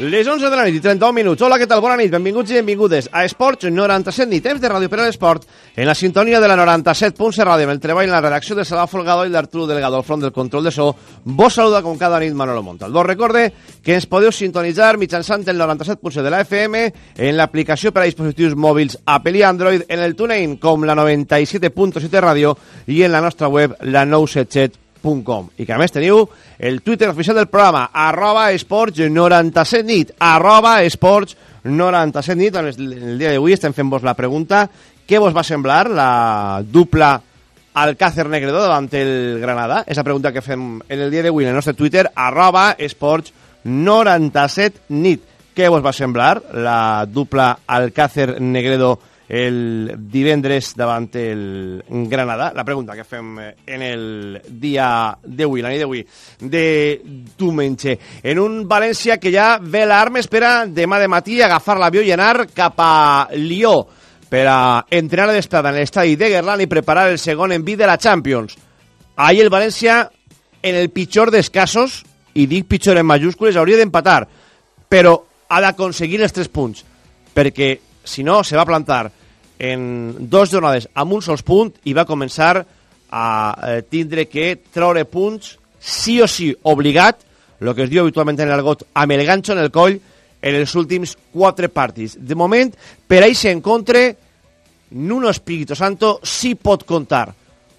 Les 11 de la nit i 31 minuts. Hola, què tal? Bona nit, benvinguts i benvingudes a Esports 97 nit, temps de ràdio per a l'esport, en la sintonia de la 97.7 ràdio, amb el treball en la redacció de Salva Folgado i d'Arturo Delgado al front del control de so. Vos saluda com cada nit Manolo Montal. Vos recorde que ens podeu sintonitzar mitjançant el 97.7 de la FM, en l'aplicació per a dispositius mòbils Apple i Android, en el TuneIn com la 97.7 ràdio i en la nostra web la 977 Com. I que a més teniu el Twitter oficial del programa, arroba esports 97 nit, arroba esports 97 nit. En el dia d'avui estem fent-vos la pregunta què vos va semblar la dupla Alcácer Negredo davant el Granada? És la pregunta que fem en el dia d'avui en el nostre Twitter, arroba esports 97 nit. Què vos va semblar la dupla Alcácer Negredo el divendres davant el Granada. La pregunta que fem en el dia d'avui, la nit d'avui, de diumenge. En un València que ja ve l'arma, espera demà de matí agafar l'avió i anar cap a Lió per a entrenar a l'estada en l'estadi de Gerland i preparar el segon envit de la Champions. Ahir el València, en el pitjor dels casos, i dic pitjor en majúscules, hauria d'empatar, però ha d'aconseguir els tres punts, perquè si no, se va plantar en dos jornades amb un sols punt i va començar a eh, tindre que treure punts sí o sí obligat, el que es diu habitualment en l'argot, amb el ganxo en el coll en els últims quatre partits. De moment, per a aquest encontre, Nuno Espíritu Santo sí pot comptar,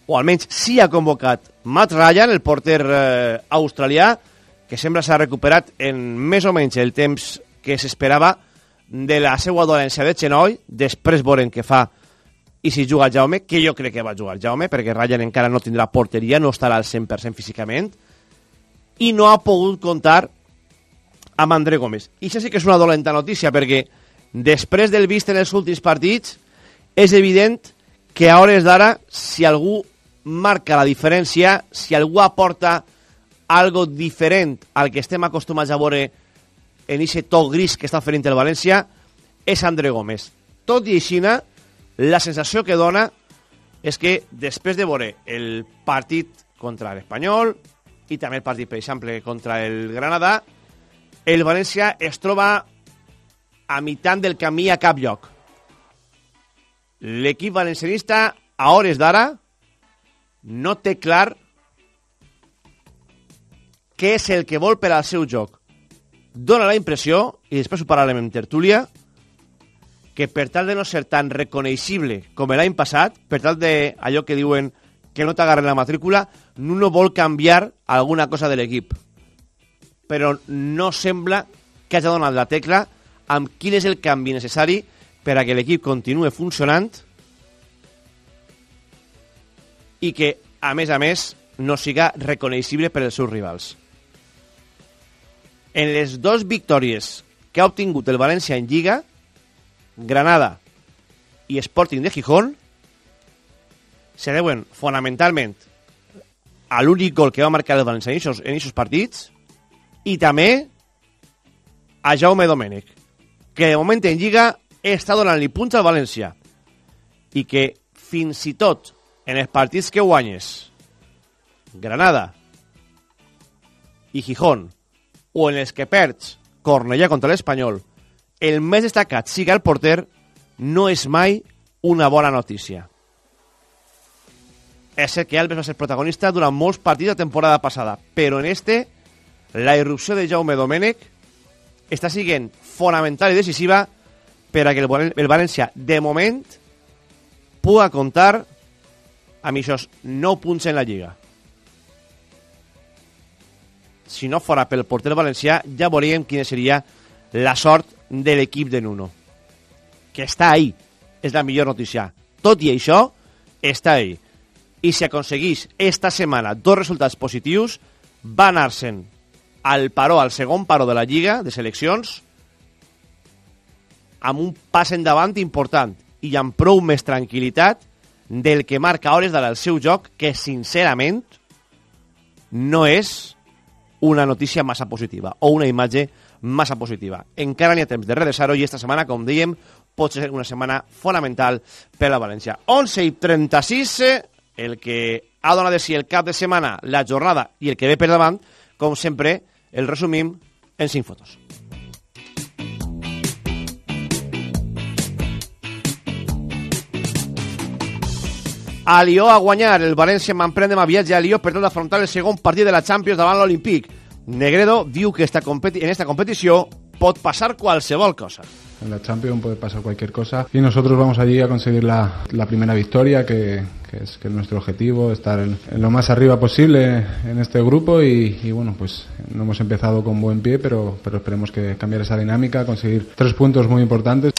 o almenys sí ha convocat Matt Ryan, el porter eh, australià, que sembla s'ha recuperat en més o menys el temps que s'esperava, de la seva dolència de genoll, després veurem què fa i si juga Jaume, que jo crec que va jugar Jaume, perquè Ryan encara no tindrà porteria, no estarà al 100% físicament, i no ha pogut comptar amb André Gómez. I això sí que és una dolenta notícia, perquè després del vist en els últims partits, és evident que a hores d'ara, si algú marca la diferència, si algú aporta algo diferent al que estem acostumats a veure en aquest to gris que està oferint el València és André Gómez. Tot i així, la sensació que dona és que després de veure el partit contra l'Espanyol i també el partit, per exemple, contra el Granada, el València es troba a mitjan del camí a cap lloc. L'equip valencianista, a hores d'ara, no té clar què és el que vol per al seu joc dona la impressió, i després ho parlarem en tertúlia, que per tal de no ser tan reconeixible com l'any passat, per tal de que diuen que no t'agarren la matrícula, Nuno vol canviar alguna cosa de l'equip. Però no sembla que hagi donat la tecla amb quin és el canvi necessari per a que l'equip continue funcionant i que, a més a més, no siga reconeixible per als seus rivals en les dues victòries que ha obtingut el València en Lliga, Granada i Sporting de Gijón, se deuen fonamentalment a l'únic gol que va marcar el València en aquests partits i també a Jaume Domènech, que de moment en Lliga està donant-li punts al València i que fins i tot en els partits que guanyes Granada i Gijón o en els que perds Cornellà contra l'Espanyol, el més destacat siga el porter, no és mai una bona notícia. És cert que Alves va ser protagonista durant molts partits de temporada passada, però en este, la irrupció de Jaume Domènech està siguent fonamental i decisiva per a que el, el València, de moment, pugui comptar amb aquests 9 punts en la Lliga si no fora pel porter valencià, ja veuríem quina seria la sort de l'equip de Nuno. Que està ahí, és la millor notícia. Tot i això, està ahí. I si aconseguís esta setmana dos resultats positius, va anar-se'n al paró, al segon paró de la Lliga de seleccions, amb un pas endavant important i amb prou més tranquil·litat del que marca hores del seu joc, que sincerament no és una notícia massa positiva o una imatge massa positiva. Encara n'hi ha temps de redreçar-ho i esta setmana, com dèiem, pot ser una setmana fonamental per a la València. 11 i 36, el que ha donat de si el cap de setmana, la jornada i el que ve per davant, com sempre, el resumim en 5 fotos. A Lió a guanyar, el València m'emprèn demà viatge a Lió per tal d'afrontar el segon partit de la Champions davant l'Olimpíc. Negredo diu que esta en esta competició pot passar qualsevol cosa. En la Champions puede pasar cualquier cosa y nosotros vamos allí a conseguir la, la primera victoria, que, que, es, que es nuestro objetivo, estar en, en, lo más arriba posible en este grupo y, y, bueno, pues no hemos empezado con buen pie, pero, pero esperemos que cambiar esa dinámica, conseguir tres puntos muy importantes.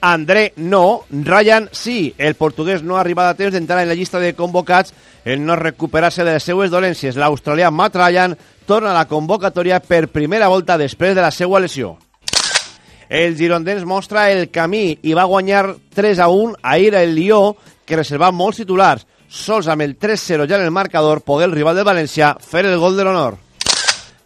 André no, Ryan sí. El portuguès no ha arribat a temps d'entrar en la llista de convocats en no recuperar-se de les seues dolències. L'australià Matt Ryan torna a la convocatòria per primera volta després de la seva lesió. El girondins mostra el camí i va guanyar 3 a 1 ahir el Lió, que reserva molts titulars. Sols amb el 3-0 ja en el marcador pogué el rival del València fer el gol de l'honor.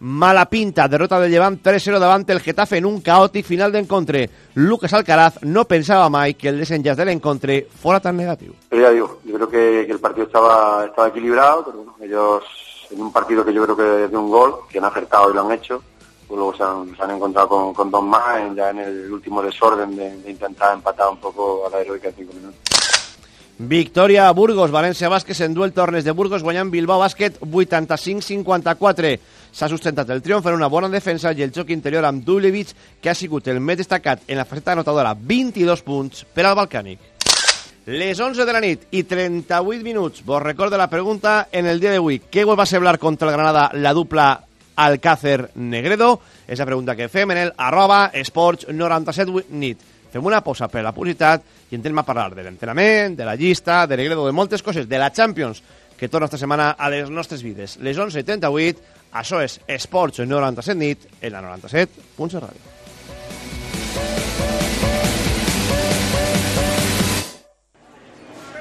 Mala pinta, derrota del Llevant 3-0 davant el Getafe en un caòtic final d'encontre. Lucas Alcaraz no pensava mai que el desenllaç de l'encontre fora tan negatiu. Pero ya digo, yo creo que, que el partido estaba, estaba equilibrado, pero bueno, ellos en un partido que yo creo que es de un gol, que han acertado y lo han hecho, pues luego se han, se han encontrado con, con dos más en, ya en el último desorden de, de intentar empatar un poco a la heroica cinco minutos. Victòria a Burgos, València Bàsquet en duel tornes de Burgos guanyant Bilbao Bàsquet 85-54. S'ha sustentat el triomf en una bona defensa i el joc interior amb Dulevic, que ha sigut el més destacat en la faceta anotadora, 22 punts per al Balcànic. Les 11 de la nit i 38 minuts. Vos recordo la pregunta en el dia d'avui. Què va celebrar contra el Granada la dupla Alcácer-Negredo? És la pregunta que fem en el arroba esports 97 nit. Fem una pausa per la publicitat i entrem a parlar de l'entrenament, de la llista, de Negredo, de moltes coses, de la Champions, que torna esta setmana a les nostres vides. Les 11 i 38, això és Esports 97 nit, en la 97.7 ràdio.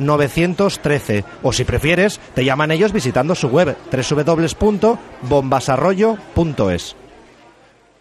913 o si prefieres te llaman ellos visitando su web www.bombasarroyo.es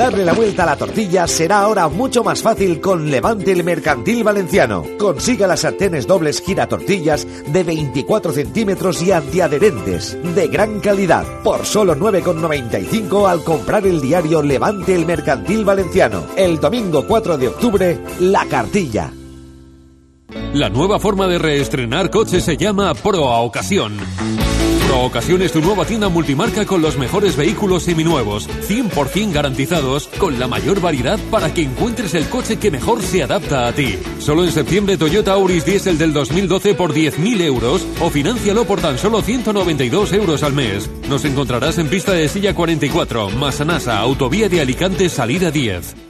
Darle la vuelta a la tortilla será ahora mucho más fácil con Levante el Mercantil Valenciano. Consiga las sartenes dobles gira tortillas de 24 centímetros y antiadherentes, de gran calidad, por solo 9,95 al comprar el diario Levante el Mercantil Valenciano. El domingo 4 de octubre, La Cartilla. La nueva forma de reestrenar coches se llama Pro a Ocasión. Ocasiones tu nueva tienda multimarca con los mejores vehículos seminuevos, 100% garantizados, con la mayor variedad para que encuentres el coche que mejor se adapta a ti. Solo en septiembre Toyota Auris Diesel del 2012 por 10.000 euros o financialo por tan solo 192 euros al mes. Nos encontrarás en pista de silla 44, Masanasa, autovía de Alicante, salida 10.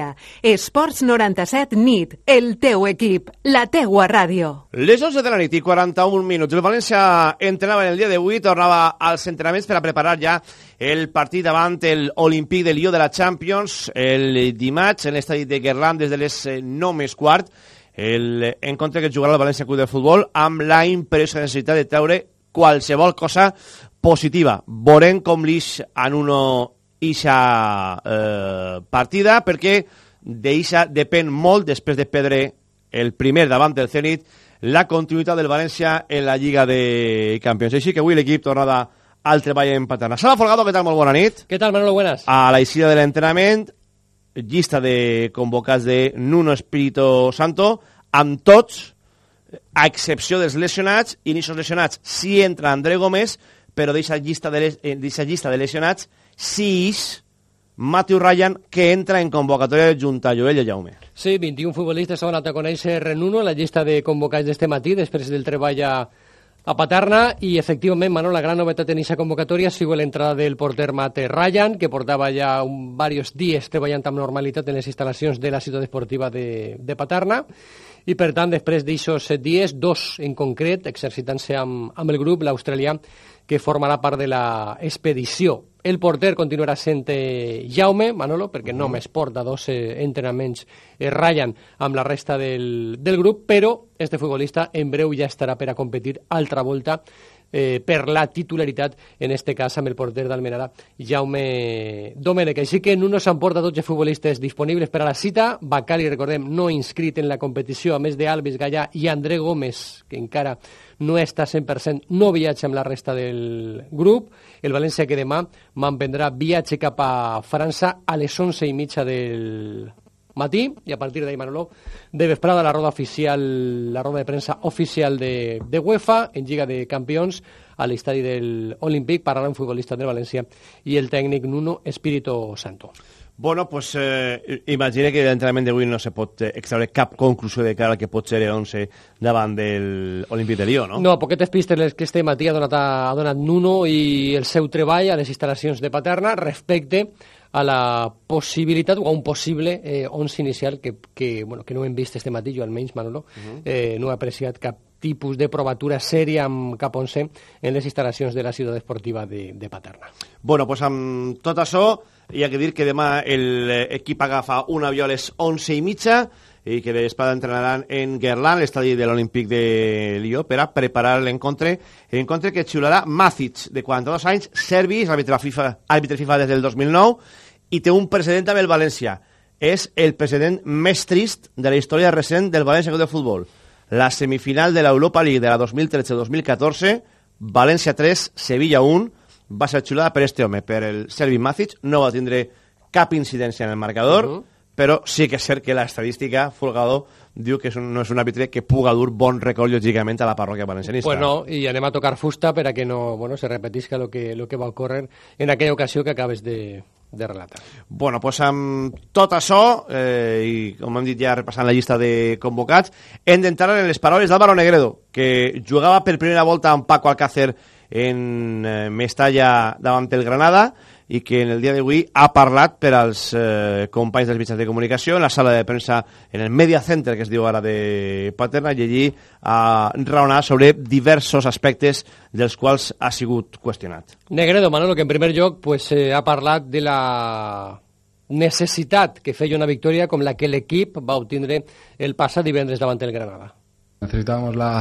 obligatòria. Esports 97 NIT, el teu equip, la teua ràdio. Les 11 de la nit i 41 minuts. El València entrenava en el dia d'avui, tornava als entrenaments per a preparar ja el partit davant el Olímpic de Lió de la Champions el dimarts en l'estadi de Guerlain des de les 9 més quart. El encontre que jugarà el València Club de Futbol amb la imperiosa necessitat de treure qualsevol cosa positiva. Veurem com l'ix en uno ixa eh, partida perquè d'eixa depèn molt després de perdre el primer davant del Zenit la continuïtat del València en la Lliga de Campions. Així que avui l'equip tornada al treball en Paterna. Sala Folgado, què tal? Molt bona nit. Què tal, Manolo? Buenas. A la eixida de l'entrenament, llista de convocats de Nuno Espíritu Santo, amb tots, a excepció dels lesionats, i en aquests lesionats sí entra André Gómez, però d'aquesta llista, de, llista de lesionats, sis Matthew Ryan, que entra en convocatòria junta a Joel i Jaume. Sí, 21 futbolistes s'han anat a conèixer en la llista de convocats d'este matí, després del treball a, a Paterna, i efectivament, Manol, la gran novetat en aquesta convocatòria ha sigut l'entrada del porter Mate Ryan, que portava ja un, varios dies treballant amb normalitat en les instal·lacions de la ciutat esportiva de, de Paterna, i per tant, després set dies, dos en concret, exercitant-se amb, amb el grup, l'australià, que formarà part de la expedició. El porter continuarà sent eh, Jaume, Manolo, perquè només porta dos eh, entrenaments eh, Ryan amb la resta del, del grup, però este futbolista en breu ja estarà per a competir altra volta eh, per la titularitat, en este cas amb el porter d'Almenara, Jaume Domènech. Així que no s'han portat 12 futbolistes disponibles per a la cita. Bacali, recordem, no inscrit en la competició, a més d'Alves Gallà i André Gómez, que encara no està 100%, no viatja amb la resta del grup. El València que demà mantindrà viatge cap a França a les 11 i mitja del matí i a partir d'ahir, Manolo, de vesprada la roda oficial, la roda de premsa oficial de, de UEFA en Lliga de Campions a l'estadi del Olímpic parlarà un futbolista del València i el tècnic Nuno Espíritu Santo. Bueno, pues eh, imagine que l'entrenament d'avui no se pot eh, extraure cap conclusió de cara al que pot ser l'11 davant del Olímpic de Lió, no? No, poquetes pistes les que este matí ha donat, ha donat Nuno i el seu treball a les instal·lacions de Paterna respecte a la possibilitat o a un possible eh, 11 inicial que, que, bueno, que no hem vist este matí, jo almenys, Manolo, uh -huh. eh, no he apreciat cap tipus de provatura sèria amb cap 11 en les instal·lacions de la ciutat esportiva de, de Paterna. Bueno, pues amb tot això, hi ha que dir que demà l'equip agafa un avió a les 11 i mitja i que després entrenaran en Guerlain, l'estadi de l'Olímpic de Lió, per a preparar l'encontre, l'encontre que xiularà Macic, de 42 anys, serbi, és àrbitre FIFA, àrbitre FIFA des del 2009, i té un precedent amb el València. És el precedent més trist de la història recent del València de Futbol. La semifinal de l'Europa League de la 2013-2014, València 3, Sevilla 1, va ser xulada per este home, per el Servi Macic, no va tindre cap incidència en el marcador, uh -huh. però sí que és cert que l'estadística, Folgado, diu que és un, no és un àrbitre que puga dur bon record lògicament a la parròquia valencianista. Pues no, i anem a tocar fusta per a que no bueno, se repetisca lo que, lo que va ocórrer en aquella ocasió que acabes de, de relatar. Bueno, doncs amb tot això, eh, i com hem dit ja repassant la llista de convocats, hem d'entrar en les paraules d'Álvaro Negredo, que jugava per primera volta amb Paco Alcácer en eh, Mestalla davant el Granada i que en el dia d'avui ha parlat per als eh, companys dels mitjans de comunicació en la sala de premsa, en el Media Center, que es diu ara de Paterna, i allí ha raonat sobre diversos aspectes dels quals ha sigut qüestionat. Negredo, Manolo, que en primer lloc pues, eh, ha parlat de la necessitat que feia una victòria com la que l'equip va obtindre el passat divendres davant el Granada. Necesitábamos la,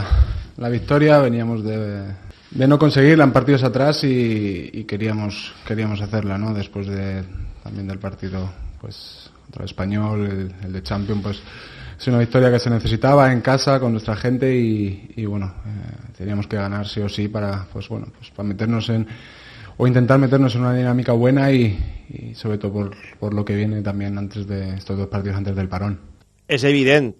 la victoria, veníamos de, de no conseguirla en partidos atrás y, queríamos queríamos hacerla, ¿no? Después de también del partido, pues contra el español, el, de Champions, pues es una victoria que se necesitaba en casa con nuestra gente y, bueno, eh, teníamos que ganar sí o sí para, pues bueno, pues para meternos en o intentar meternos en una dinámica buena y, sobre todo por, por lo que viene también antes de estos dos partidos antes del parón. És evident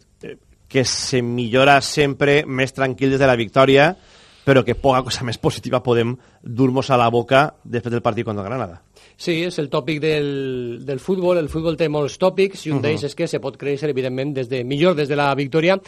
que se millora sempre més tranquil des de la victòria, però que poca cosa més positiva podem dur-nos a la boca després del partit contra Granada. Sí, és el tòpic del, del futbol. El futbol té molts tòpics i un uh -huh. d'ells és que se pot créixer, evidentment, des de, millor des de la victòria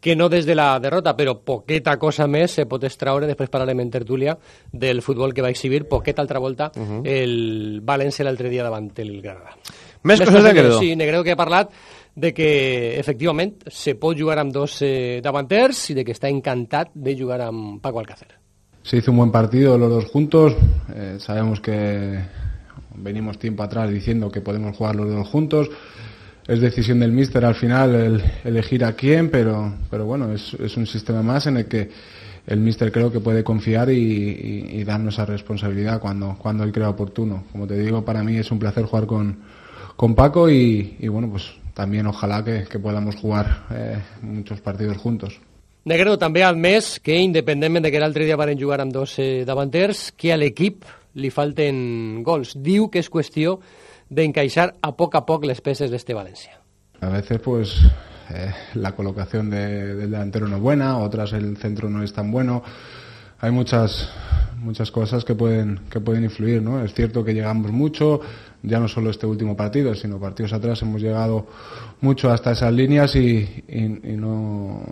que no des de la derrota, però poqueta cosa més se pot extraure, després parlarem en tertúlia, del futbol que va exhibir poqueta altra volta uh -huh. el València l'altre dia davant el Granada. Més, més coses de Negredo. Sí, Negredo que ha parlat de que efectivament se pot jugar amb dos eh, davanters de que está encantat de jugar amb Paco Alcácer. Se hizo un buen partido los dos juntos. Eh, sabemos que venimos tiempo atrás diciendo que podemos jugar los dos juntos. Es decisión del míster al final el, elegir a quién, pero, pero bueno, es, es, un sistema más en el que el míster creo que puede confiar y, y, y, darnos esa responsabilidad cuando, cuando él crea oportuno. Como te digo, para mí es un placer jugar con, con Paco y, y bueno, pues también ojalá que, que podamos jugar eh, muchos partidos juntos. Negredo també admès que, independentment de que l'altre dia van jugar amb dos eh, davanters, que a l'equip li falten gols. Diu que és qüestió d'encaixar a poc a poc les peces d'este València. A veces, pues, eh, la colocación de, del delantero no es buena, otras el centro no es tan bueno. Hay muchas muchas cosas que pueden que pueden influir, ¿no? Es cierto que llegamos mucho, ya no solo este último partido, sino partidos atrás hemos llegado mucho hasta esas líneas y, y, y no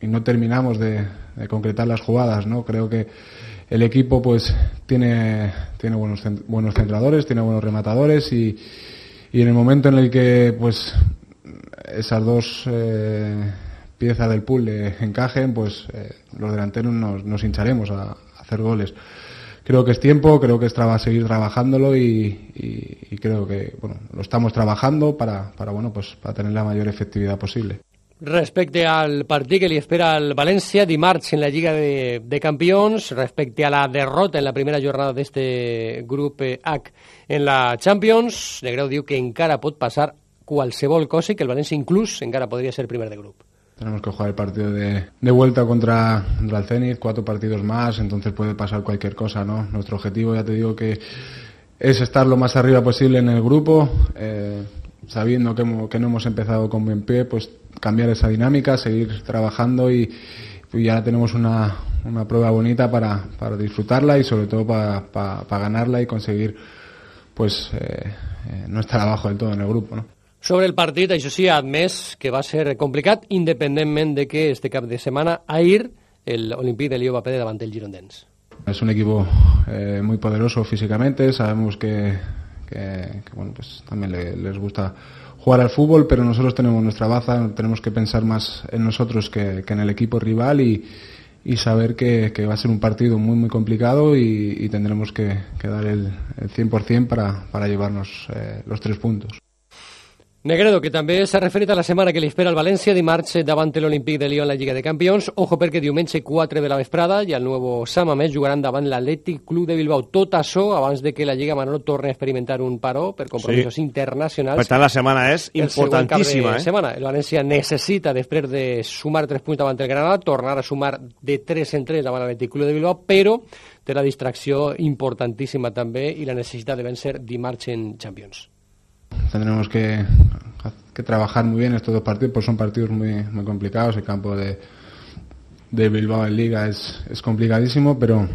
y no terminamos de, concretar las jugadas, ¿no? Creo que el equipo pues tiene tiene buenos buenos centradores, tiene buenos rematadores y, y en el momento en el que pues esas dos eh, piezas del pool encajen, pues eh, los delanteros nos, nos hincharemos a, hacer goles creo que es tiempo, creo que es traba, seguir trabajándolo y, y, creo que bueno, lo estamos trabajando para, para, bueno, pues, para tener la mayor efectividad posible. Respecte al partit que li espera al València dimarts en la Lliga de, de Campions, respecte a la derrota en la primera jornada d'este grup H en la Champions, Negreu diu que encara pot passar qualsevol cosa i que el València inclús encara podria ser primer de grup. Tenemos que jugar el partido de, vuelta contra, contra, el Zenit, cuatro partidos más, entonces puede pasar cualquier cosa, ¿no? Nuestro objetivo, ya te digo que es estar lo más arriba posible en el grupo, eh, sabiendo que, no hemos empezado con buen pie, pues cambiar esa dinámica, seguir trabajando y, y ya tenemos una, una prueba bonita para, para, disfrutarla y sobre todo para ganarla y conseguir pues eh, eh, no estar abajo del todo en el grupo, ¿no? Sobre el partit, això sí, ha admès que va ser complicat, independentment de que este cap de setmana, ahir, el Olympique de Lió va perder davant el Girondins. Es un equipo eh, muy poderoso físicamente, sabemos que, bueno, pues también le, les gusta jugar al fútbol, pero nosotros tenemos nuestra baza, tenemos que pensar más en nosotros que, en el equipo rival y, saber que, va a ser un partido muy muy complicado y, tendremos que, dar el, el 100% para, para llevarnos eh, los tres puntos. Negredo, que també s'ha referit a la setmana que li espera el València dimarts davant l'Olímpic de Lió en la Lliga de Campions. Ojo perquè diumenge 4 de la vesprada i el nou Samamés jugaran davant l'Atlètic Club de Bilbao. Tot això abans de que la Lliga Manolo torni a experimentar un paró per compromisos sí. internacionals. Per tant, la setmana és importantíssima. Eh? Setmana. El València necessita, després de sumar 3 punts davant el Granada, tornar a sumar de 3 en 3 davant l'Atlètic Club de Bilbao, però té la distracció importantíssima també i la necessitat de vèncer dimarts en Champions. Tendremos que, que, trabajar muy bien estos dos partidos, pues son partidos muy, muy complicados. El campo de, de Bilbao en Liga es, es complicadísimo, pero,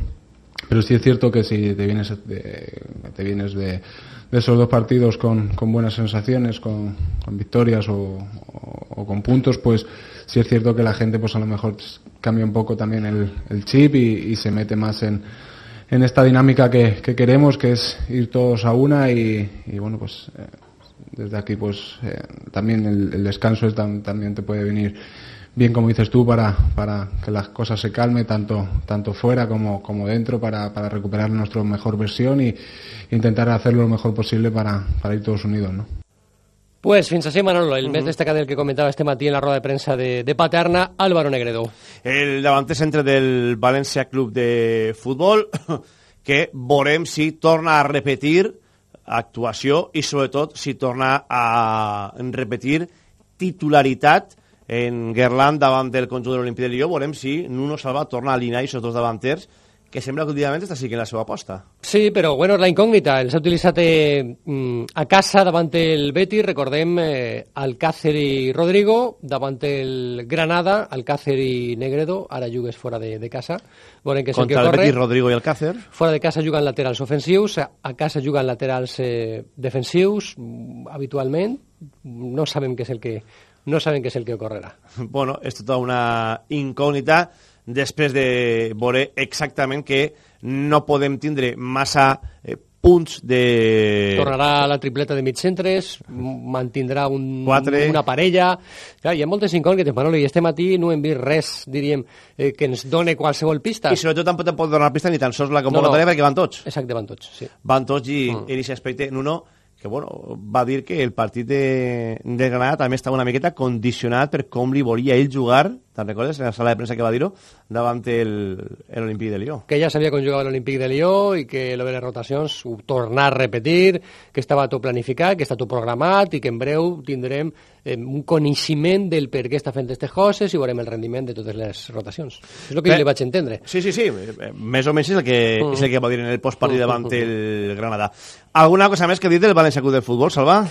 pero sí es cierto que si te vienes de, te vienes de, esos dos partidos con, con buenas sensaciones, con, con victorias o, o, con puntos, pues sí es cierto que la gente pues a lo mejor cambia un poco también el, el chip y, se mete más en, en esta dinámica que, que, queremos, que es ir todos a una y, y bueno, pues eh, desde aquí pues eh, también el, el descanso es tan, también te puede venir bien como dices tú para, para que las cosas se calme tanto tanto fuera como, como dentro para, para recuperar nuestra mejor versión y intentar hacerlo lo mejor posible para, para ir todos unidos ¿no? Pues fins així, Manolo, el més destacat del que comentava este matí en la roda de premsa de, de Paterna, Álvaro Negredo. El davanter centre del València Club de Futbol, que veurem si torna a repetir actuació i sobretot si torna a repetir titularitat en Gerland davant del conjunt de l'Olimpí de Lió. Veurem si Nuno Salva torna a alinear aquests dos davanters que sembla que últimament està siguent la seva aposta. Sí, però bueno, és la incògnita. Els ha utilitzat eh, mm, a casa davant el Betis, recordem eh, Alcácer i Rodrigo, davant el Granada, Alcácer i Negredo, ara jugues fora de, de casa. Veurem que Contra el que el. Betis, Rodrigo i Alcácer. Fora de casa juguen laterals ofensius, a casa juguen laterals eh, defensius, mm, habitualment. No sabem què és el que no sabem què és el que ocorrerà. Bueno, és tota una incògnita després de veure exactament que no podem tindre massa eh, punts de... Tornarà la tripleta de mig centres, mantindrà un, Quatre. una parella... Clar, hi ha moltes incògnites, Manolo, i este matí no hem vist res, diríem, eh, que ens done qualsevol pista. I sobretot tampoc te pot donar pista ni tan sols la No, convocatòria no. perquè van tots. Exacte, van tots, sí. Van tots i Mm. en aquest aspecte Nuno que bueno, va dir que el partit de, de Granada també estava una miqueta condicionat per com li volia ell jugar, te'n recordes, en la sala de premsa que va dir-ho, davant el, el Olímpic de Lió. que ja sabia com jugava l'Olímpic de Lió i que lo de les rotacions ho tornar a repetir, que estava tot planificat, que està tot programat i que en breu tindrem eh, un coneixement del per què està fent aquestes coses i veurem el rendiment de totes les rotacions. És el que Bé. jo li vaig entendre. Sí, sí, sí, eh, més o menys és el que, Mm. és el que va dir en el postpartit davant el Granada. Alguna cosa més que dir del València Club del Futbol, Salva?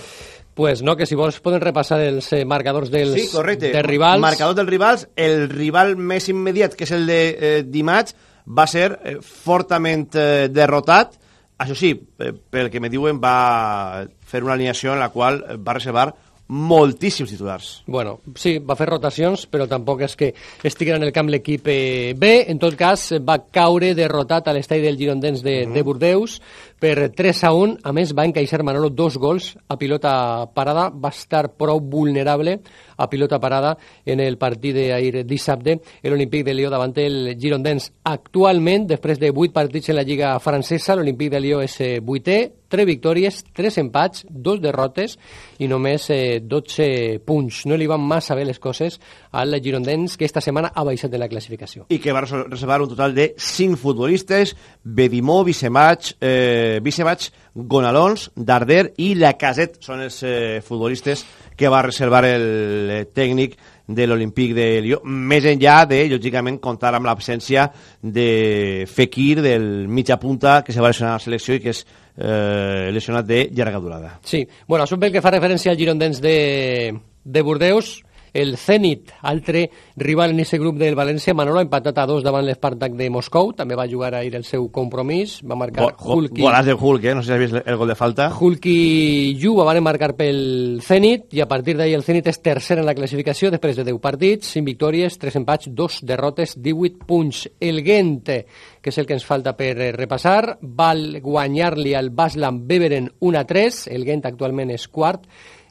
Pues no, que si vols poden repassar els eh, marcadors dels Sí, correcte. de rivals. Marcador dels rivals. El rival més immediat, que és el de eh, dimarts, va ser eh, fortament eh, derrotat. Això sí, eh, pel que me diuen, va fer una alineació en la qual eh, va reservar moltíssims titulars. Bueno, sí, va fer rotacions, però tampoc és que estigui en el camp l'equip eh, B. En tot cas, va caure derrotat a l'estadi del Girondins de, de Bordeus per 3 a 1. A més, va encaixar Manolo dos gols a pilota parada. Va estar prou vulnerable a pilota parada en el partit d'ahir dissabte, l'Olímpic de Lió davant el Girondins. Actualment, després de 8 partits en la Lliga francesa, l'Olímpic de Lió és eh, vuitè, 3 victòries, 3 empats, 2 derrotes i només eh, 12 punts. No li van massa bé les coses al Girondins, que esta setmana ha baixat en la classificació. i que va reservar un total de 5 futbolistes, Bedimó, Vicemach, eh, Vicemach, Gonalons, Darder i Lacazette són els eh, futbolistes que va reservar el eh, tècnic de l'Olimpíc de Lió, més enllà de, lògicament, comptar amb l'absència de Fekir, del mitja punta, que se va lesionar a la selecció i que és eh, lesionat de llarga durada. Sí, bueno, això pel que fa referència al Girondins de, de Bordeus, el Zenit, altre rival en aquest grup del València, Manolo ha empatat a dos davant l'Espartac de Moscou, també va jugar ahir el seu compromís, va marcar Go- go- Hulk i... Golaç de Hulk, eh? no sé si has vist el gol de falta. Hulk i Juba van marcar pel Zenit i a partir d'ahir el Zenit és tercer en la classificació després de 10 partits, 5 victòries, 3 empats, 2 derrotes, 18 punts. El Gent, que és el que ens falta per eh, repassar, va guanyar-li al Baslan Beveren 1 a 3, el Gent actualment és quart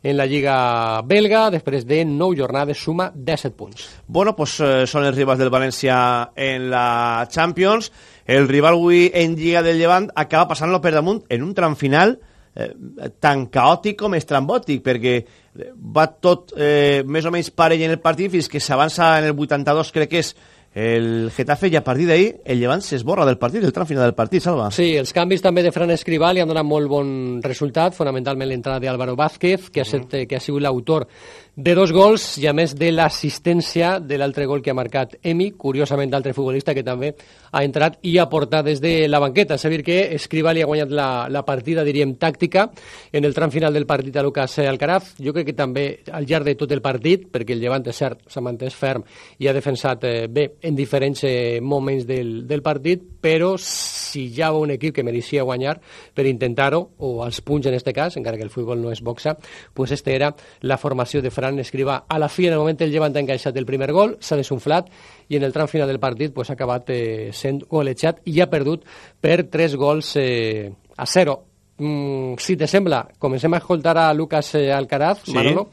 en la Lliga belga, després de 9 jornades suma 17 punts. Bueno, pues eh, són els rivals del València en la Champions. El rival avui en Lliga del Llevant acaba passant-lo per damunt en un tram final eh, tan caòtic com estrambòtic, perquè eh, va tot eh, més o menys parell en el partit fins que s'avança en el 82, crec que és el Getafe, i a partir d'ahir el Llevant s'esborra del partit, el tram final del partit, Salva. Sí, els canvis també de Fran Escrivà li han donat molt bon resultat, fonamentalment l'entrada d'Álvaro Vázquez, que ha, set, que ha sigut l'autor de dos gols i a més de l'assistència de l'altre gol que ha marcat Emi, curiosament d'altre futbolista que també ha entrat i ha portat des de la banqueta. És a dir que Escrivà li ha guanyat la, la partida, diríem, tàctica en el tram final del partit a Lucas Alcaraz. Jo crec que també al llarg de tot el partit, perquè el Llevant és cert, s'ha mantès ferm i ha defensat eh, bé en diferents eh, moments del, del partit, però si hi ha un equip que mereixia guanyar per intentar-ho, o als punts en este cas, encara que el futbol no és boxa, pues este era la formació de Fran Escrivà. A la fi, en el moment el Llevant ha encaixat el primer gol, s'ha desunflat i en el tram final del partit pues, ha acabat eh, sent golejat i ha perdut per 3 gols eh, a 0. Mm, si te sembla, comencem a escoltar a Lucas eh, Alcaraz, Sí. Manolo,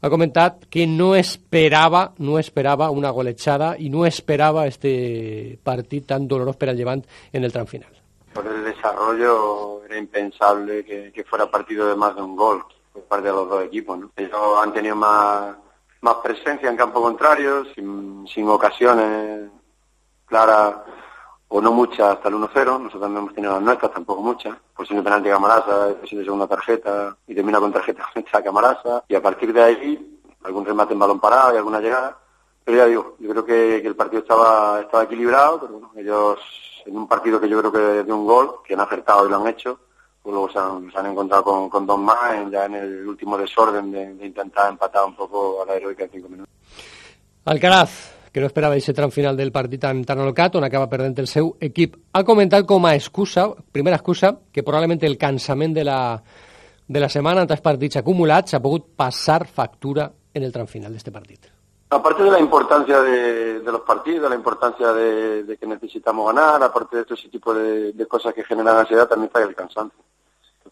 ha comentat que no esperava, no esperava una golejada i no esperava este partit tan dolorós per al Llevant en el tram final. Por el desarrollo era impensable que, que fuera partido de más de un gol. Por parte de los dos equipos. ¿no? Ellos han tenido más, más presencia en campo contrario, sin, sin ocasiones claras o no muchas hasta el 1-0. Nosotros no hemos tenido las nuestras, tampoco muchas. Por si no penalti Camarasa, si de segunda tarjeta y termina con tarjeta hecha Camarasa. Y a partir de ahí, algún remate en balón parado y alguna llegada. Pero ya digo, yo creo que, que el partido estaba, estaba equilibrado, pero bueno, ellos en un partido que yo creo que de un gol, que han acertado y lo han hecho, pues luego se han, se han encontrado con, con dos más en, ya en el último desorden de, de intentar empatar un poco a la heroica en cinco minutos. Alcaraz, que no esperava aquest tram final del partit tan, tan alocat, on acaba perdent el seu equip. Ha comentat com a excusa, primera excusa, que probablement el cansament de la, de la setmana en tres partits acumulats ha pogut passar factura en el tram final d'este partit. Aparte de la importancia de, de los partidos, la importancia de, de, que necesitamos ganar, aparte de todo ese tipo de, de, cosas que generan ansiedad, también está el cansancio.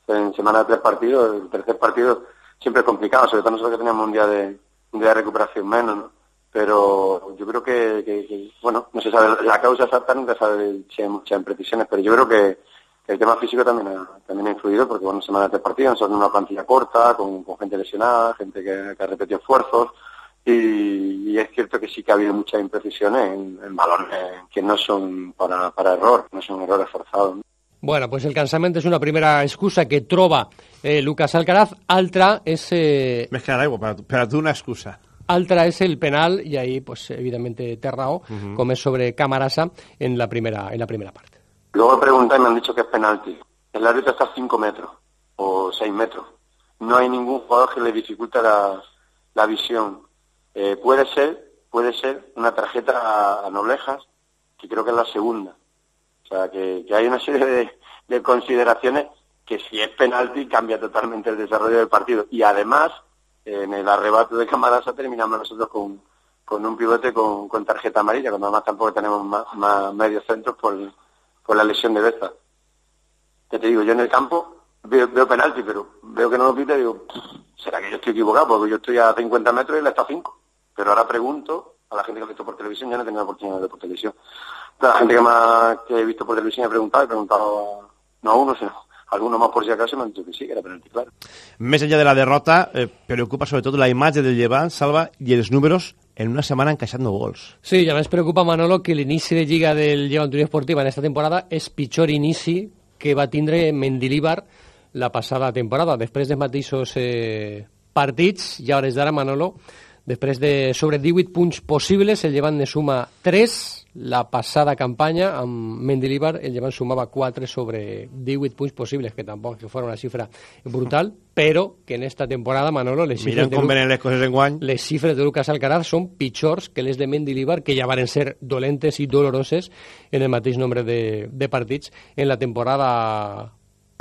Entonces, en semana de tres partidos, el tercer partido siempre es complicado, sobre todo nosotros que teníamos un día de, de recuperación menos, ¿no? Pero yo creo que, bueno, no se sabe, la causa exacta nunca sabe si hay muchas imprecisiones, pero yo creo que, el tema físico también ha, también ha influido, porque bueno, semana de tres partidos, son una plantilla corta, con, gente lesionada, gente que, que ha repetido esfuerzos, y, y, es cierto que sí que ha habido muchas imprecisiones en, en balones que no son para, para error, no son errores forzados. Bueno, pues el cansament és una primera excusa que troba eh, Lucas Alcaraz, altra és... Eh... Més que l'aigua, per, per tu una excusa. Altra és el penal, i ahí, pues, evidentment, té raó, uh -huh. sobre Camarasa en la primera, en la primera part. Luego he preguntado y me han dicho que es penalti. El árbitro está a 5 metros o 6 metros. No hay ningún jugador que le dificulte la, la visión. Eh, puede ser, puede ser una tarjeta a, a, Noblejas, que creo que es la segunda. O sea, que, hay una serie de, de, consideraciones que si es penalti cambia totalmente el desarrollo del partido. Y además, en el arrebato de Camarasa terminamos nosotros con, con un pivote con, tarjeta amarilla, cuando además tampoco tenemos más, medios centros por, por la lesión de Besta. Ya te digo, yo en el campo veo, veo penalti, pero veo que no lo pita y digo, ¿será que yo estoy equivocado? Porque yo estoy a 50 metros y él está a 5. Pero ahora pregunto a la gente que ha visto por televisión, yo no he tenido oportunidad de ver por televisión. La gente que, más, que he visto por televisión he preguntado, he preguntado no a uno, sino a alguno más por si acaso, me han dicho que sí, que era penalti, claro. Més enllà de la derrota, eh, preocupa sobretot la imatge del Llevant, Salva, i els números en una setmana encaixant gols. Sí, i a més preocupa, Manolo, que l'inici de Lliga del Llevant Unió Esportiva en esta temporada és pitjor inici que va tindre Mendilíbar la passada temporada. Després dels mateixos eh, partits, i a hores d'ara, Manolo, Després de sobre 18 punts possibles, el Llevant ne suma 3. La passada campanya, amb Mendilibar, el Llevant sumava 4 sobre 18 punts possibles, que tampoc que fora una xifra brutal, però que en esta temporada, Manolo, les xifres, de, les, coses en guany. les xifres de Lucas Alcaraz són pitjors que les de Mendilibar, que ja varen ser dolentes i doloroses en el mateix nombre de, de partits en la temporada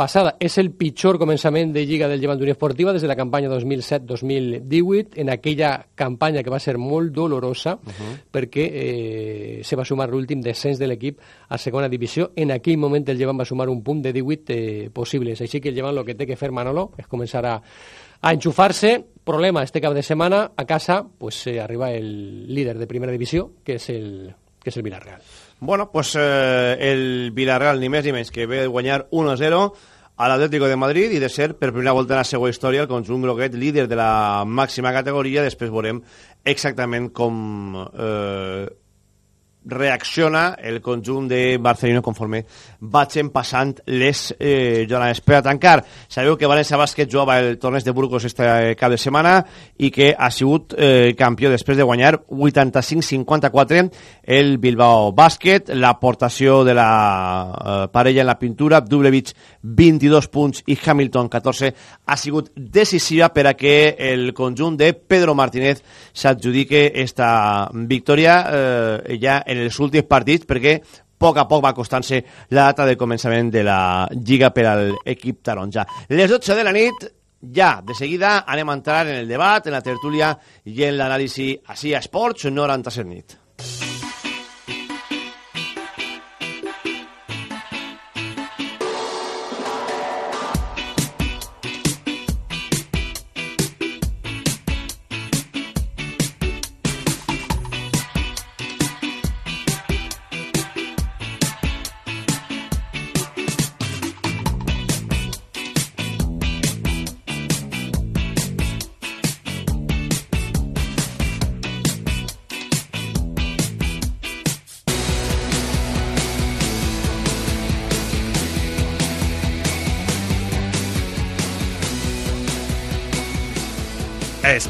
passada. És el pitjor començament de Lliga del Llevant d'Unió Esportiva des de la campanya 2007-2018, en aquella campanya que va ser molt dolorosa uh -huh. perquè eh, se va sumar l'últim descens de l'equip a segona divisió. En aquell moment el Llevant va sumar un punt de 18 eh, possibles. Així que el Llevant el que té que fer Manolo és començar a, a enxufar-se. Problema, este cap de setmana a casa pues, eh, arriba el líder de primera divisió, que és el, que és el Villarreal. Bueno, pues eh, el Villarreal ni més ni menys que ve de guanyar 1-0 a l'Atlético de Madrid i de ser per primera volta en la seva història el conjunt groguet líder de la màxima categoria. Després veurem exactament com eh, reacciona el conjunt de Barcelona conforme vagin passant les eh, jornades. Per a tancar, sabeu que València Bàsquet jugava el torneig de Burgos este cap de setmana i que ha sigut eh, campió després de guanyar 85-54 el Bilbao Bàsquet. L'aportació de la eh, parella en la pintura, Dublevich 22 punts i Hamilton 14, ha sigut decisiva per a que el conjunt de Pedro Martínez s'adjudique esta victòria eh, ja en els últims partits perquè a poc a poc va costant-se la data de començament de la Lliga per al equip taronja. Les 12 de la nit, ja, de seguida anem a entrar en el debat, en la tertúlia i en l'anàlisi així a Esports 97 nit.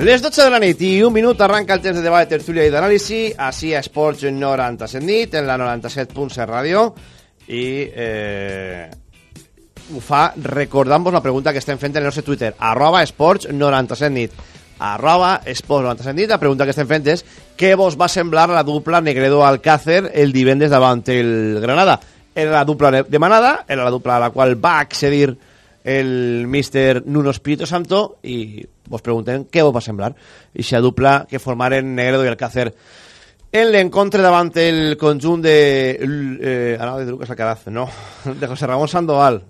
Les 12 de la nit i un minut arranca el temps de debat, de tertúlia i d'anàlisi. Així a Esports 97 nit en la 97.7 ràdio. I eh, ho fa recordant-vos la pregunta que estem fent en el nostre Twitter. Arroba esports 97 nit. Arroba esports 97 nit. La pregunta que estem fent és què vos va semblar la dupla Negredo-Alcácer el divendres davant el Granada? Era la dupla demanada era la dupla a la qual va accedir el míster Nuno Espíritu Santo i vos preguntem què vos va semblar i si dupla que formaren Negredo i Alcácer en l'encontre davant el conjunt de eh, anava a dir Lucas Alcaraz no, de José Ramón Sandoval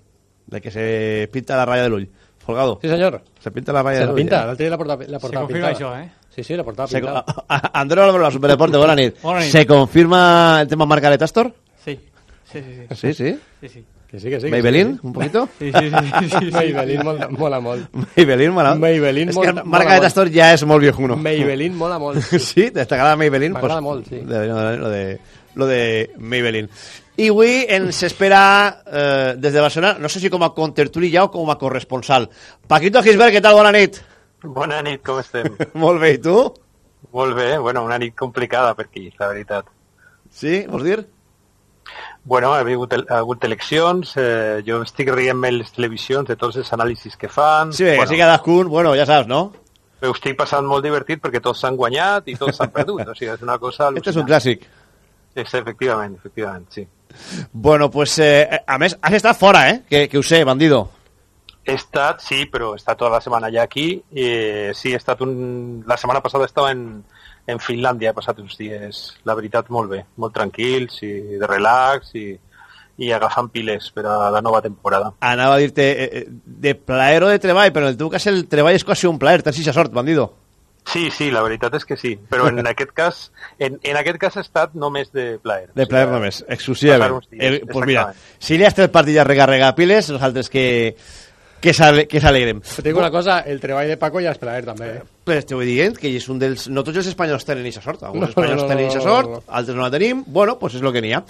de que se pinta la raya de l'ull Folgado. Sí, señor. Se pinta la raya se de l'ull. pinta, l'altre dia la portava, la portava Se confirma pintada. això, eh? Sí, sí, la portava Se, pintada. Andreu Álvaro, la Superdeporte, bona nit. Bona nit. Se confirma el tema Margaret Astor? Sí, sí, sí. Sí, Sí, sí. sí. sí. Que sí, que sí. que Maybelline, sí, que un poquito. Sí, sí, sí, sí, sí, sí. Maybelline mola, mola molt. Maybelline, mola. Maybelline es mola- que mola Margaret molt. Astor ya es molt viejuno. Maybelline mola molt. sí, t'agrada Maybelline? M'agrada molt, sí. De, lo, de, lo de Maybelline. I avui ens espera eh, des de Barcelona, no sé si com a contertuli ja o com a corresponsal. Paquito Gisbert, què tal? Bona nit. Bona nit, com estem? molt bé, i tu? Molt bé, bueno, una nit complicada per aquí, la veritat. Sí, vols dir? Bueno, hagut, ha hagut eleccions, eh, jo estic rient les televisions de tots els anàlisis que fan. Sí, bé, bueno, que sí cadascun, bueno, ja saps, no? Ho estic passant molt divertit perquè tots s'han guanyat i tots s'han perdut, o sigui, és una cosa Este és un al·lucinant. clàssic. És, efectivament, efectivament, sí. Bueno, pues, eh, a més, has estat fora, eh? Que, que ho sé, bandido. He estat, sí, però he estat tota la setmana ja aquí. Eh, sí, he estat un... La setmana passada estava en, en Finlàndia, he passat uns dies, la veritat, molt bé. Molt tranquils i de relax i, i agafant piles per a la nova temporada. Anava a dir-te eh, eh, de plaer o de treball, però en el teu cas el treball és quasi un plaer, tens eixa sort, bandido. Sí, sí, la veritat és que sí, però en aquest cas, en, en aquest cas ha estat només de plaer. De plaer només, exclusivament. passar uns dies, Eh, pues mira, si li has tret partit a regar piles, nosaltres que, que s'ale- que s'alegrem. Te digo una cosa, el treball de Paco ja és plaer també. Eh? Però esteu dient que és un dels... No tots els espanyols tenen eixa sort. Alguns No, espanyols no, no, tenen no, eixa no, sort, no, no. altres no la tenim. Bueno, pues és lo que n'hi ha.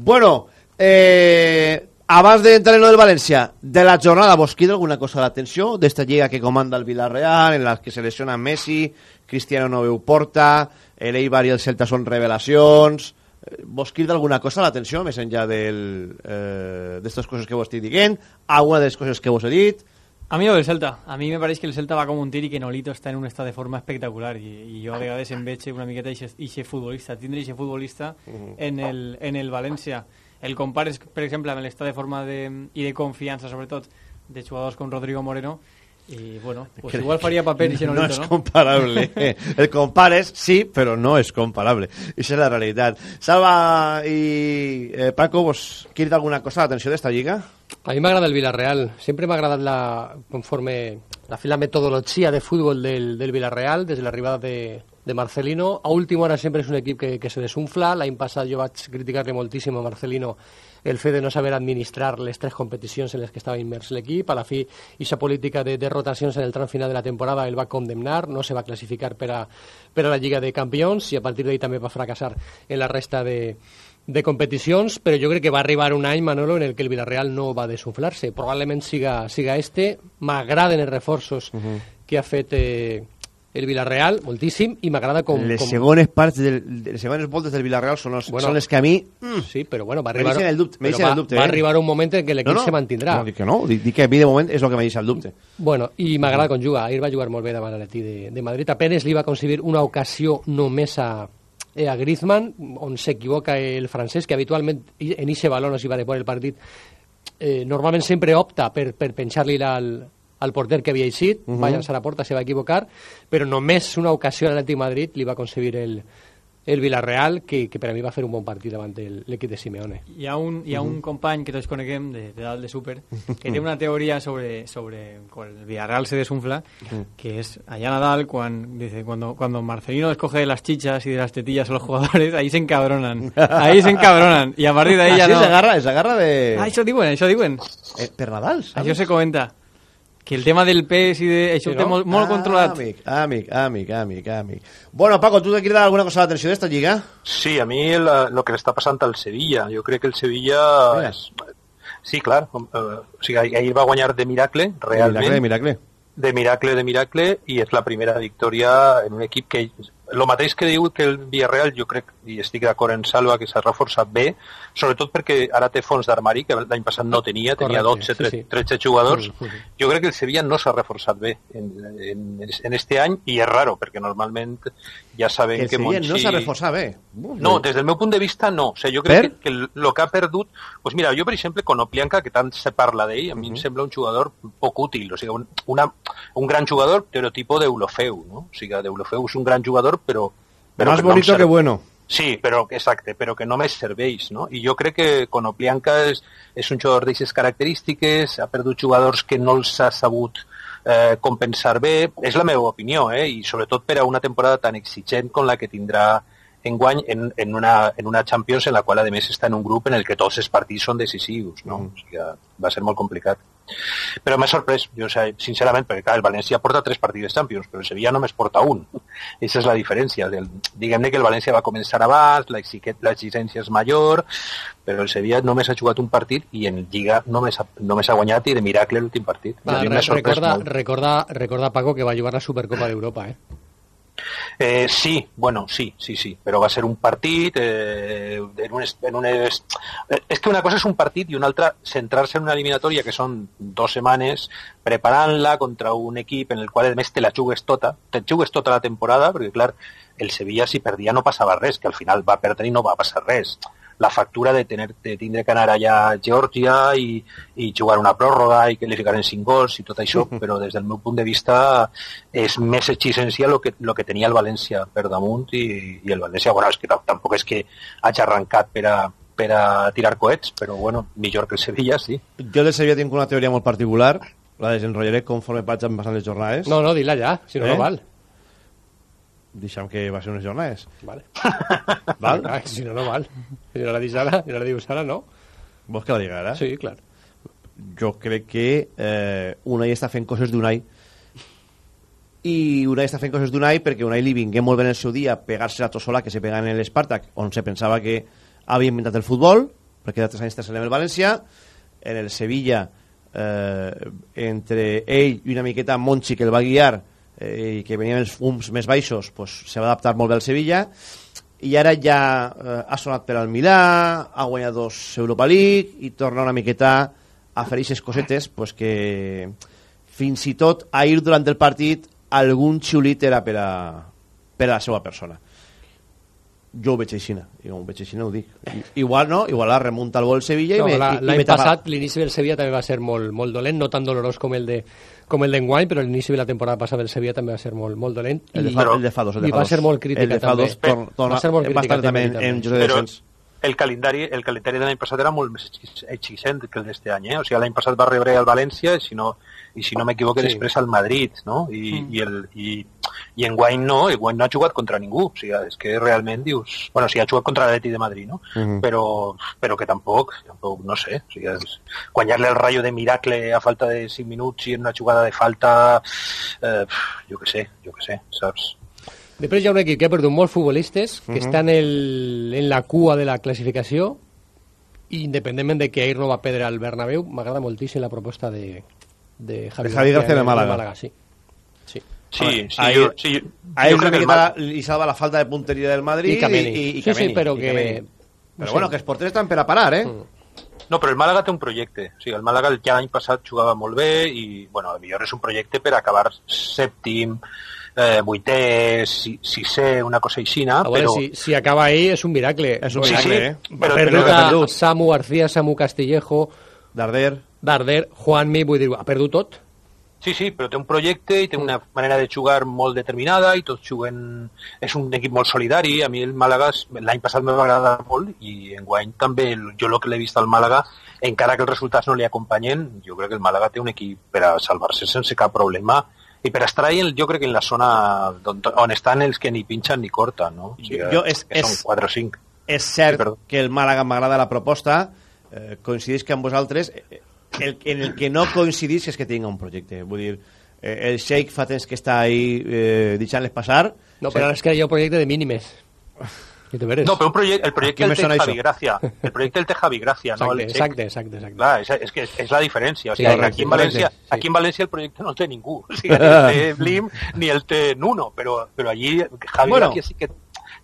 Bueno, eh, abans d'entrar en lo del València, de la jornada, vos queda alguna cosa a l'atenció d'esta lliga que comanda el Villarreal, en la que se lesiona Messi, Cristiano no veu porta, l'Eibar i el Celta són revelacions... Vos crida alguna cosa l'atenció, més enllà del, eh, coses que vos estic dient? Alguna de les coses que vos he dit? A lo del Celta. A mí me parece que el Celta va como un tir y que Nolito está en un estado de forma espectacular. Y, y yo a vegades em veig una miqueta i ser futbolista. Tindre ese futbolista en el, en el València. El compares, per exemple, amb l'estat de forma de, i de confiança, sobretot, de jugadors com Rodrigo Moreno, i, bueno, pues igual faria paper i no Nolito, és no? comparable. El compares, sí, però no és comparable. Això és la realitat. Salva i eh, Paco, vos crida alguna cosa a l'atenció d'esta lliga? A mí me agrada el Villarreal. Siempre me ha agradado la, conforme la, la metodología de fútbol del, del Villarreal, desde la arribada de, de Marcelino. A última hora siempre es un equipo que, que se desunfla. L'any passat jo vaig criticar-li moltíssim a Marcelino el fet de no saber administrar les tres competicions en les que estava immers l'equip. A la fi, aquesta política de, de rotacions en el tram final de la temporada el va condemnar, no se va classificar per a, per a la Lliga de Campions i a partir d'ahí també va fracassar en la resta de, de competicions, però jo crec que va arribar un any, Manolo, en el que el Villarreal no va desunflar-se. Probablement siga, siga este. M'agraden els reforços uh -huh. que ha fet eh, el Villarreal, moltíssim, i m'agrada com... les com... segones parts del, de les segones voltes del Villarreal són, els, Bueno, són les que a mi Mm. Sí, però bueno, va me arribar, deixen el dubte, me va, el dubte, va eh? arribar un moment en què l'equip No, no. se mantindrà. No, dic que no, dic, dic que a mi de moment és el que me deixa el dubte. Bueno, i m'agrada com juga. Ahir va jugar molt bé davant l'Atleti de, de Madrid. Apenes li va aconseguir una ocasió només a, eh, a Griezmann, on s'equivoca el francès, que habitualment en ese balón, o si va de por el partit, eh, normalment sempre opta per, per penjar-li al, al porter que havia eixit, Mhm. va llançar a porta, se va equivocar, però només una ocasió a l'Atlètic Madrid li va aconseguir el, el Villarreal, que, que per a mi va fer un bon partit davant el- l'equip de Simeone. Hi ha un, hi ha un Mhm. company que tots coneguem de, de dalt de Super que té una teoria sobre, sobre quan el Villarreal se desunfla que es allá Nadal cuando dice cuando cuando Marcelino escoge de las chichas y de las tetillas a los jugadores ahí se encabronan ahí se encabronan y a partir de ahí ya no se agarra, se agarra de... ah, això diuen, això diuen Eh, per Nadal, saps? això se comenta que el tema del pes i de... això Sí, ho té molt, molt Ah, controlat Amic, amic, amic, amic, amic. Bueno, Paco, ¿tú te quieres dar alguna cosa de atención de esta liga? Sí, a mí la- lo que le está pasando al Sevilla. Yo creo que el Sevilla... Mira. És... Sí, clar. com, eh, o sigui, ahir va guanyar de miracle, realment. Miracle, miracle. de miracle, de miracle, i és la primera victòria en un equip que... El mateix que diu que el Villarreal, jo crec, i estic d'acord en Salva, que s'ha reforçat bé, sobretot perquè ara té fons d'armari, que l'any passat no tenia, tenia Correcte, 12, sí, 13, sí. 13 jugadors. Mm, mm. Jo crec que el Sevilla no s'ha reforçat bé en, en, en este any, i és raro, perquè normalment ja sabem El que Sevilla Monchi... no s'ha reforçat bé. No, des del meu punt de vista no. O sigui, jo crec Per? que, que el que ha perdut... Pues mira, jo per exemple, Konoplianka, que tant se parla d'ell, a mi em sembla un jugador poc útil. O sigui, un, una, un gran jugador, estereotipo d'Eulofeu, no? O sigui, d'Eulofeu és un gran jugador, però... però Más que no bonito serv- que bueno. Sí, però, exacte, però que només serveix, no? I jo crec que Konoplianka és, és un jugador d'aquestes característiques, ha perdut jugadors que no els ha sabut eh, compensar bé, és la meva opinió, eh? i sobretot per a una temporada tan exigent com la que tindrà enguany en, en, una, en una Champions en la qual a més està en un grup en el que tots els partits són decisius, no? O sigui, va ser molt complicat. Però m'ha sorprès, jo o sigui, sincerament, perquè clar, el València porta tres partits Champions, però el Sevilla només porta un. Aquesta és la diferència. Del, diguem-ne que el València va començar abans, l'exi- l'exigència és major, però el Sevilla només ha jugat un partit i en Lliga només ha, només ha guanyat i de miracle l'últim partit. Va, re- recorda, molt. recorda, recorda, Paco, que va jugar la Supercopa d'Europa, eh? Eh, sí, bueno, sí, sí, sí, però va ser un partit eh, en unes, en eh, És que una cosa és un partit i una altra centrar-se en una eliminatòria que són dues setmanes preparant-la contra un equip en el qual a més te la jugues tota, te jugues tota la temporada, perquè clar, el Sevilla si perdia no passava res, que al final va perdre i no va passar res. La factura de, tener, de tindre que anar allà a Geòrgia i, i jugar una pròrroga i que li ficaren cinc gols i tot això, però des del meu punt de vista és més exigència el que, lo que tenia el València per damunt i, i el València, bueno, és que tam- tampoc és que hagi arrencat per a, per a tirar coets, però bueno, millor que el Sevilla, sí. Jo del Sevilla tinc una teoria molt particular, la desenrotllaré conforme vagin passant les jornades. No, no, dila ja, si no, Eh? no val. Deixa'm que va ser unes jornades. Vale. Val? Ah, si no, no val. Si no la dius ara, si no la dius ara, no. Vols que la digui ara? Sí, clar. Jo crec que eh, Unai està fent coses d'Unai i Unai està fent coses d'Unai perquè Unai li vingué molt bé en el seu dia pegar-se la tossola que se pega en l'Espartac on se pensava que havia inventat el futbol perquè 3 anys tercer en el València en el Sevilla eh, entre ell i una miqueta Monchi que el va guiar eh, i que venien els fums més baixos pues, se va adaptar molt bé al Sevilla. I ara ja eh, ha sonat per al Milà ha guanyat dos Europa League i torna una miqueta a fer aquestes cosetes pues, que fins i tot ahir durant el partit algun xiulit era per a, per a la seva persona. Jo ho veig aixina i com ho veig aixina ho dic. I, igual no, igual la remunta al gol Sevilla No, i, la- i, L'any passat l'inici del Sevilla també va ser molt, molt dolent, no tan dolorós com el de com el d'enguany, però l'inici de la temporada passada del Sevilla també va ser molt, molt dolent. el de i- fa, el de fa dos el de i fa va dos. ser molt crítica el de fa també. dos torna, torna, va ser molt va crítica estar també en, també. en José Descens el calendari, el calendari de l'any passat era molt més exi- exigent que el d'este any, eh? O sigui, l'any passat va rebre el València i si no, i si no m'equivoco Sí. després al Madrid, no? I, Mm. i, el, i, i enguany no, enguany no ha jugat contra ningú, o sigui, és que realment dius... Bueno, sí, ha jugat contra l'Atleti de Madrid, no? Mhm. però, però que tampoc, tampoc, no sé, o sigui, és, guanyar-li el Rayo de Miracle a falta de 5 minuts i en una jugada de falta, eh, jo que sé, jo que sé, saps? Després hi ha un equip que ha perdut molts futbolistes, que Mhm. està en, el, en la cua de la classificació, i independentment de que ahir no va perdre al Bernabéu, m'agrada moltíssim la proposta de, de Javi, De Javi García de Málaga. sí. sí. Sí, sí, ahí, jo, sí, ahí una que el miqueta Mal- li salva la falta de punteria del Madrid I Kameni. i, i, Sí, sí, i que- Kameni. no però sé. bueno, que els porters estan per a parar eh? No, però el Màlaga té un projecte. O sigui, el Màlaga ja l'any passat jugava molt bé i, bueno, millor és un projecte per acabar sèptim, eh, vuitè, si, sisè, una cosa aixina, A veure, però... si, si acaba ahir és un miracle. És un miracle, eh? Va Però- perdre però- a perdut. Samu García, Samu Castillejo, Darder Darder, Juanmi, vull dir, ha perdut tot. Sí, sí, però té un projecte i té una manera de jugar molt determinada i tots juguen... És un equip molt solidari. A mi el Màlaga l'any passat m'ha agradat molt i enguany també, jo el que l'he vist al Màlaga, encara que els resultats no li acompanyen, jo crec que el Màlaga té un equip per a salvar-se sense cap problema i per estar ahí, jo crec que en la zona on, on estan els que ni pinxen ni corten, no? O sigui, Jo- és- que és- són 4 o 5. És cert que el Màlaga m'agrada la proposta, eh, coincideix que amb vosaltres, el, en el que no coincidís és que tinga un projecte. Vull dir, eh, el Sheikh fa temps que està ahí eh, deixant-les passar. No, pero ahora es que hay un proyecto de mínimes. ¿Qué te veres? No, però un projecte, el projecte Aquí me el té Javi això. Gràcia. El projecte el té Javi Gràcia, no el Exacte, exacte, exacte. Clar, és, és que és, és la diferència. O Sí, sigui, correcte, aquí, en València, correcte, sí. aquí en València el projecte no el té ningú. O sigui, ni el té Blim ni el té Nuno, però, però allí Javi Bueno. Gràcia sí que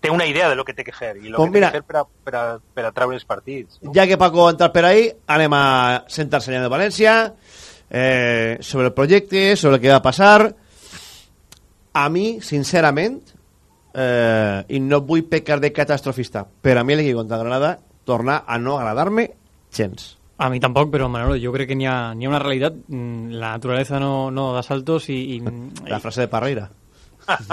té una idea de lo que té que fer i lo Pues que mira. té que fer per a, per a, per a treure els partits. Ja que Paco ha entrat per ahí, anem a sentar-se en el València, eh, sobre el projecte, sobre el que va passar. A mi, sincerament, eh, i no vull pecar de catastrofista, però a mi l'equip contra Granada torna a no agradar-me gens. A mí tampoco, pero Manolo, yo creo que ni a, ni a una realidad. mm, La naturaleza no, no da saltos y, y, La frase de Parreira.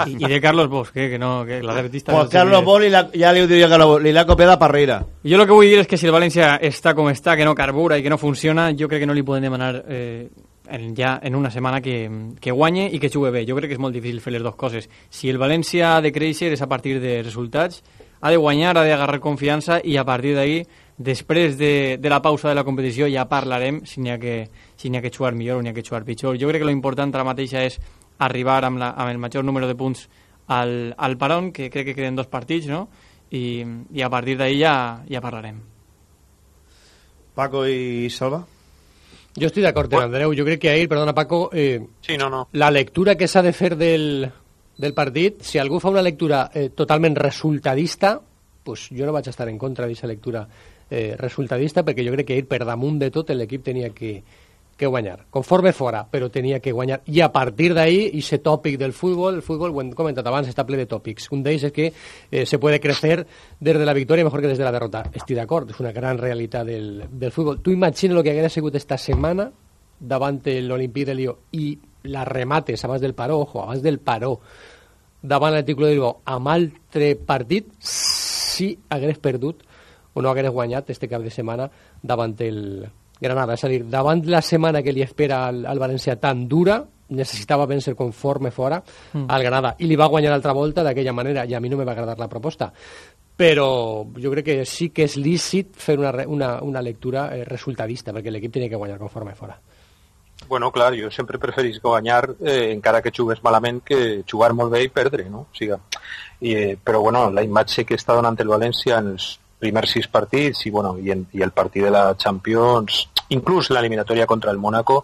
y- y de Carlos Bosch, que, que no, que la derrotista... Juan no Carlos li la, ja li ho diria que la- li l'ha copiat a Parreira. Yo lo que a decir es que si el Valencia está como está, que no carbura y que no funciona, yo creo que no le pueden demanar eh, en, ya en una semana que, que guanye i que jugue bé. Jo crec que és molt difícil fer les dues coses. Si el València ha de créixer és a partir de resultats, ha de guanyar, ha d'agarrar confiança i a partir d'ahí, després de, de la pausa de la competició, ja parlarem si n'hi ha, que, si ha que jugar millor o n'hi ha que jugar pitjor. Jo crec que lo important ara mateixa és arribar amb, la, amb el major número de punts al, al Parón, que crec que queden dos partits, no? I, i a partir d'ahí ja, ja parlarem. Paco i Salva? Yo estoy de acuerdo con Andreu. Yo creo que ahí, perdona Paco, eh, Sí, no, no. la lectura que s'ha de fer del, del partit, si algú fa una lectura eh, totalment resultadista, pues jo no vaig estar en contra d'aquesta lectura eh, resultadista, perquè jo crec que ir per damunt de tot l'equip tenia que, que guanyar. Conforme fora, però tenia que guanyar. I a partir d'ahí, i ese tòpic del futbol, el futbol, ho hem comentat abans, està ple de tòpics. Un d'ells és que eh, se puede crecer desde la victoria mejor que desde la derrota. Estic d'acord, és una gran realitat del, del futbol. Tu imagina el que hagués sigut esta setmana davant l'Olimpí de Lió i la remates abans del paró, ojo, abans del paró, davant l'Artículo de Bilbao amb altre partit, si hagués perdut o no hagués guanyat este cap de setmana davant el Granada. És a dir, davant la setmana que li espera al, al València tan dura, necessitava vèncer conforme fora Mm. al Granada. I li va guanyar l'altra volta d'aquella manera, i a mi no me va agradar la proposta. Però jo crec que sí que és lícit fer una, una, una lectura eh, resultadista, perquè l'equip tenia que guanyar conforme fora. Bueno, clar, jo sempre preferís guanyar eh, encara que jugues malament que jugar molt bé i perdre, no? O sigui, i, eh, però bueno, la imatge que està donant el València en els primers sis partits i, bueno, i, en, i el partit de la Champions, inclús l'eliminatòria contra el Mónaco,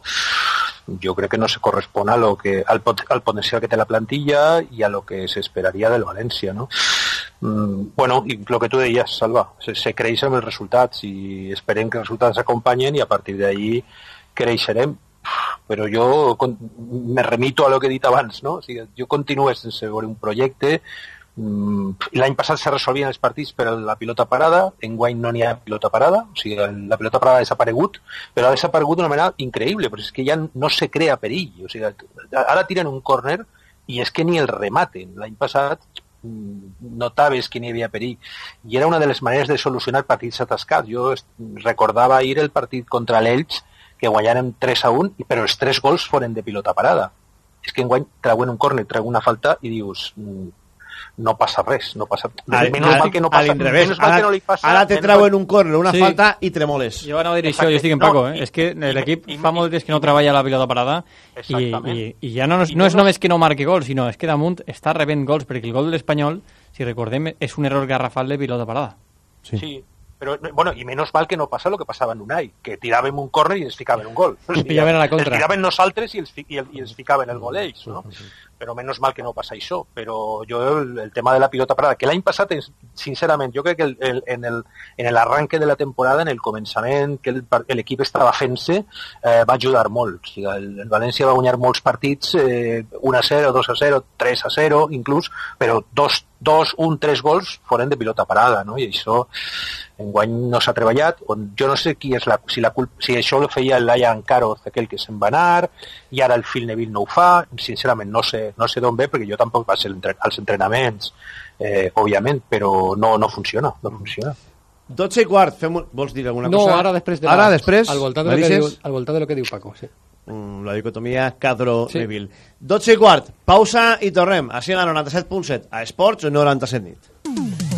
jo crec que no se correspon a lo que, al, pot, al potencial que té la plantilla i a lo que s'esperaria del València, no? Mm, bueno, i el que tu deies, Salva, se, se creix amb els resultats i esperem que els resultats acompanyen i a partir d'ahí creixerem però jo me remito a lo que he dit abans, no? O sigui, jo continuo sense veure un projecte l'any passat se resolvien els partits per la pilota parada, enguany no n'hi ha pilota parada, o sigui, la pilota parada ha desaparegut, però ha desaparegut d'una manera increïble, però és que ja no se crea perill, o sigui, ara tiren un córner i és que ni el rematen. L'any passat mm, notaves que n'hi havia perill i era una de les maneres de solucionar partits atascats. Jo recordava ahir el partit contra l'Elx que guanyaren 3 a 1, i- però els tres gols foren de pilota parada. És que enguany treuen un córner, treuen una falta i dius mm, no passa res, no passa Al- menys al- mal que no passa, l'inrevés. menys mal Ara- que no li passa ara te trauen un córner, una Sí. falta i tremoles. Jo anava a dir això, jo estic en No, Paco, eh? i- és que l'equip fa molt temps que no treballa la pilota parada i, i, i ja no, I no és no- només que no marqui gols, sinó és que damunt està rebent gols, perquè el gol de l'Espanyol, si recordem, és un error garrafal de pilota parada. Sí. Però, bueno, i menys mal que no passa el que passava en Unai, que tiràvem un córner i ens ficaven un gol. I pillaven a la contra. Els tiraven nosaltres i els, fi, i, el, i els ficaven el gol ells, no? Però menys mal que no passa això, però jo el, el tema de la pilota parada, que l'any passat, sincerament, jo crec que el, el, en el- en l'arranque de la temporada, en el començament, que l'equip estava fent-se, eh, va ajudar molt. O sigui, el, el València va guanyar molts partits, eh, 1 a 0, 2 a 0, 3 a 0, inclús, però dos, dos un, tres gols foren de pilota parada, no? I això enguany no s'ha treballat, on jo no sé qui és la, si, la culpa, si això ho feia el Lion Caroz, aquell que se'n va anar, i ara el Phil Neville no ho fa, sincerament no sé, no sé d'on ve, perquè jo tampoc vaig entre, als entrenaments, eh, òbviament, però no, no funciona, no funciona. 12 i quart, fem vols dir alguna No, cosa? ara després de Ara, la- després? al voltant de lo que diu, al voltant de lo que diu Paco, sí. Mm, la dicotomia Cadro-Neville. Sí. 12 i quart, pausa i tornem. Així a la 97.7, a Esports 97 nit.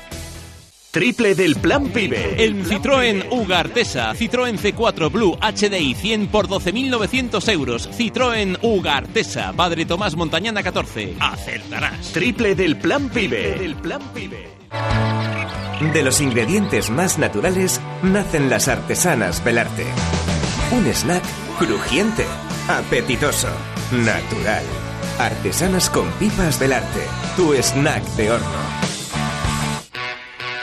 Triple del Plan Pibe. En Citroën Ugartesa, Citroën C4 Blue HDI 100 por 12.900 euros. Citroën Ugartesa, Padre Tomás Montañana 14. Acertarás. Triple del Plan Pibe. Del Plan Pibe. De los ingredientes más naturales nacen las artesanas Belarte. Un snack crujiente, apetitoso, natural. Artesanas con pipas Belarte. Tu snack de horno.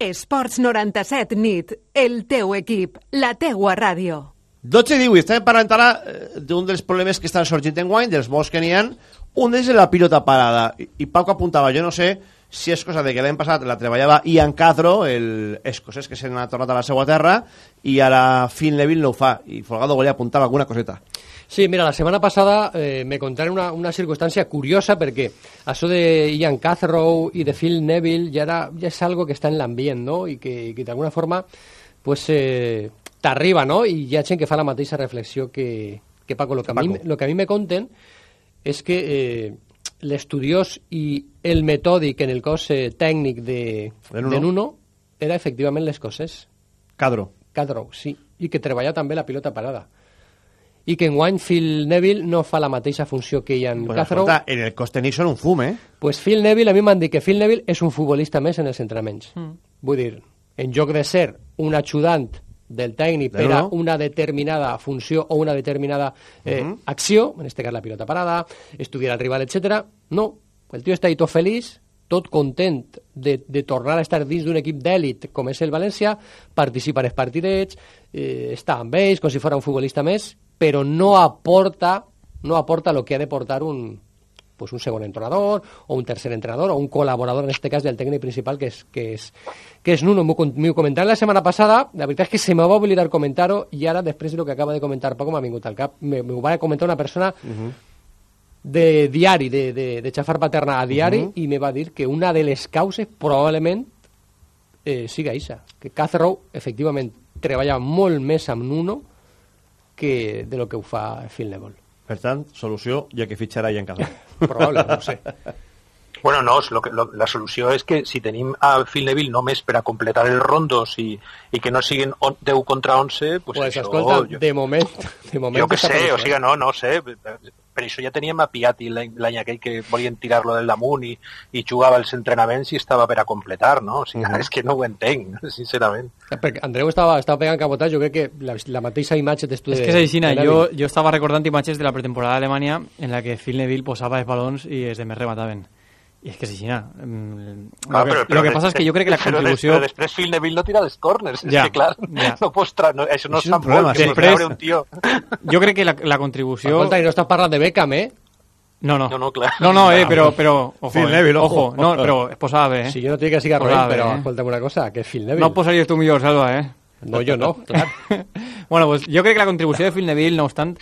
Esports 97 nit, el teu equip, la teua ràdio. 12 i 18, estem parlant ara eh, d'un dels problemes que estan sorgint en guany, dels molts que n'hi ha, un és la pilota parada, i, Pau que apuntava, jo no sé si és cosa de que l'any passat la treballava Ian Cadro, el escocès que se n'ha tornat a la seva terra, i ara Phil Neville no ho fa, i Folgado volia apuntar alguna coseta. Sí, mira, la semana pasada eh, me contaron una, una circunstancia curiosa porque eso de Ian Cathrow y de Phil Neville ya, era, ya es algo que está en el ambiente, ¿no? Y que, que de alguna forma, pues, eh, t'arriba, no? I hi ha gent que fa la mateixa reflexió que, que Paco. Lo que, a mi, lo que a mi me conten és que eh, l'estudiós i el metòdic en el cos eh, tècnic de, De Nuno. de Nuno era efectivament l'escocès. Cadro. Cadro, sí. I que treballa també la pilota parada. I que enguany Phil Neville no fa la mateixa funció que Ian Pues, Cathrow. escolta, en el cos tenís són un fum, eh? Pues Phil Neville, a mi m'han dit que Phil Neville és un futbolista més en els entrenaments. Mm. Vull dir, en lloc de ser un ajudant del tècnic De per a no. una determinada funció o una determinada eh, Mhm. acció, en este cas la pilota parada, estudiar al rival, etc. No, el tio està ahí tot feliç, tot content de, de tornar a estar dins d'un equip d'èlit com és el València, participa en els partidets, eh, està amb ells com si fos un futbolista més, però no aporta no aporta lo que ha de portar un, pues un segon entrenador o un tercer entrenador o un colaborador, en este cas, del tècnic principal, que és, que és, que és Nuno. M'ho con- m'ho comentava la setmana passada, la veritat és que se me va oblidar comentar-ho i ara, després de lo que acaba de comentar Paco, m'ha vingut al cap. Me- M'ho va comentar una persona de diari, de, de, de xafar paterna a diari, Mhm. i me va dir que una de les causes probablement eh, siga Isa, que Cathrow efectivament treballa molt més amb Nuno que de lo que ho fa Phil Neville. Per tant, solució, ja que fitxarà Ian Cadro. Probable, no sé. Bueno, no, lo que, lo, la solució és que si tenim a Phil Neville només per a completar els rondos i, i que no siguin on- 10 contra 11, pues, Pues, això... escolta, jo, de moment... De moment jo que sé, o sigui, eh? no, no sé, per, això ja teníem a Piatti l'any aquell que volien tirar-lo del damunt i, i jugava els entrenaments i estava per a completar, no? O sigui, és que no ho entenc, sincerament. Perquè Andreu estava, estava pegant cabotatge, jo crec que la, la mateixa imatge d'estudi... És que és així, jo, jo estava recordant imatges de la pretemporada d'Alemanya en la que Phil Neville posava els balons i els demés remataven. I és que és així, mm, Ah, lo, que, lo que passa és que jo crec que la però des- contribució... Però després Phil Neville no tira les corners, Ja, és que clar, ja. no pots tra... no, això no és es un problema, que després- després... un tio. Jo crec que la, la contribució... Escolta, i no estàs parlant de Beckham, eh? No, no. No, no, clar. No, no, eh, però, però ojo, Phil eh, Neville, ojo, ojo. no, però es posava bé, eh? Si jo no tinc que siga bé, però eh? escolta'm una cosa, que és Phil Neville. No posaries tu millor, Salva, eh? No, jo no, clar. bueno, pues jo crec que la contribució de Phil Neville, no obstant,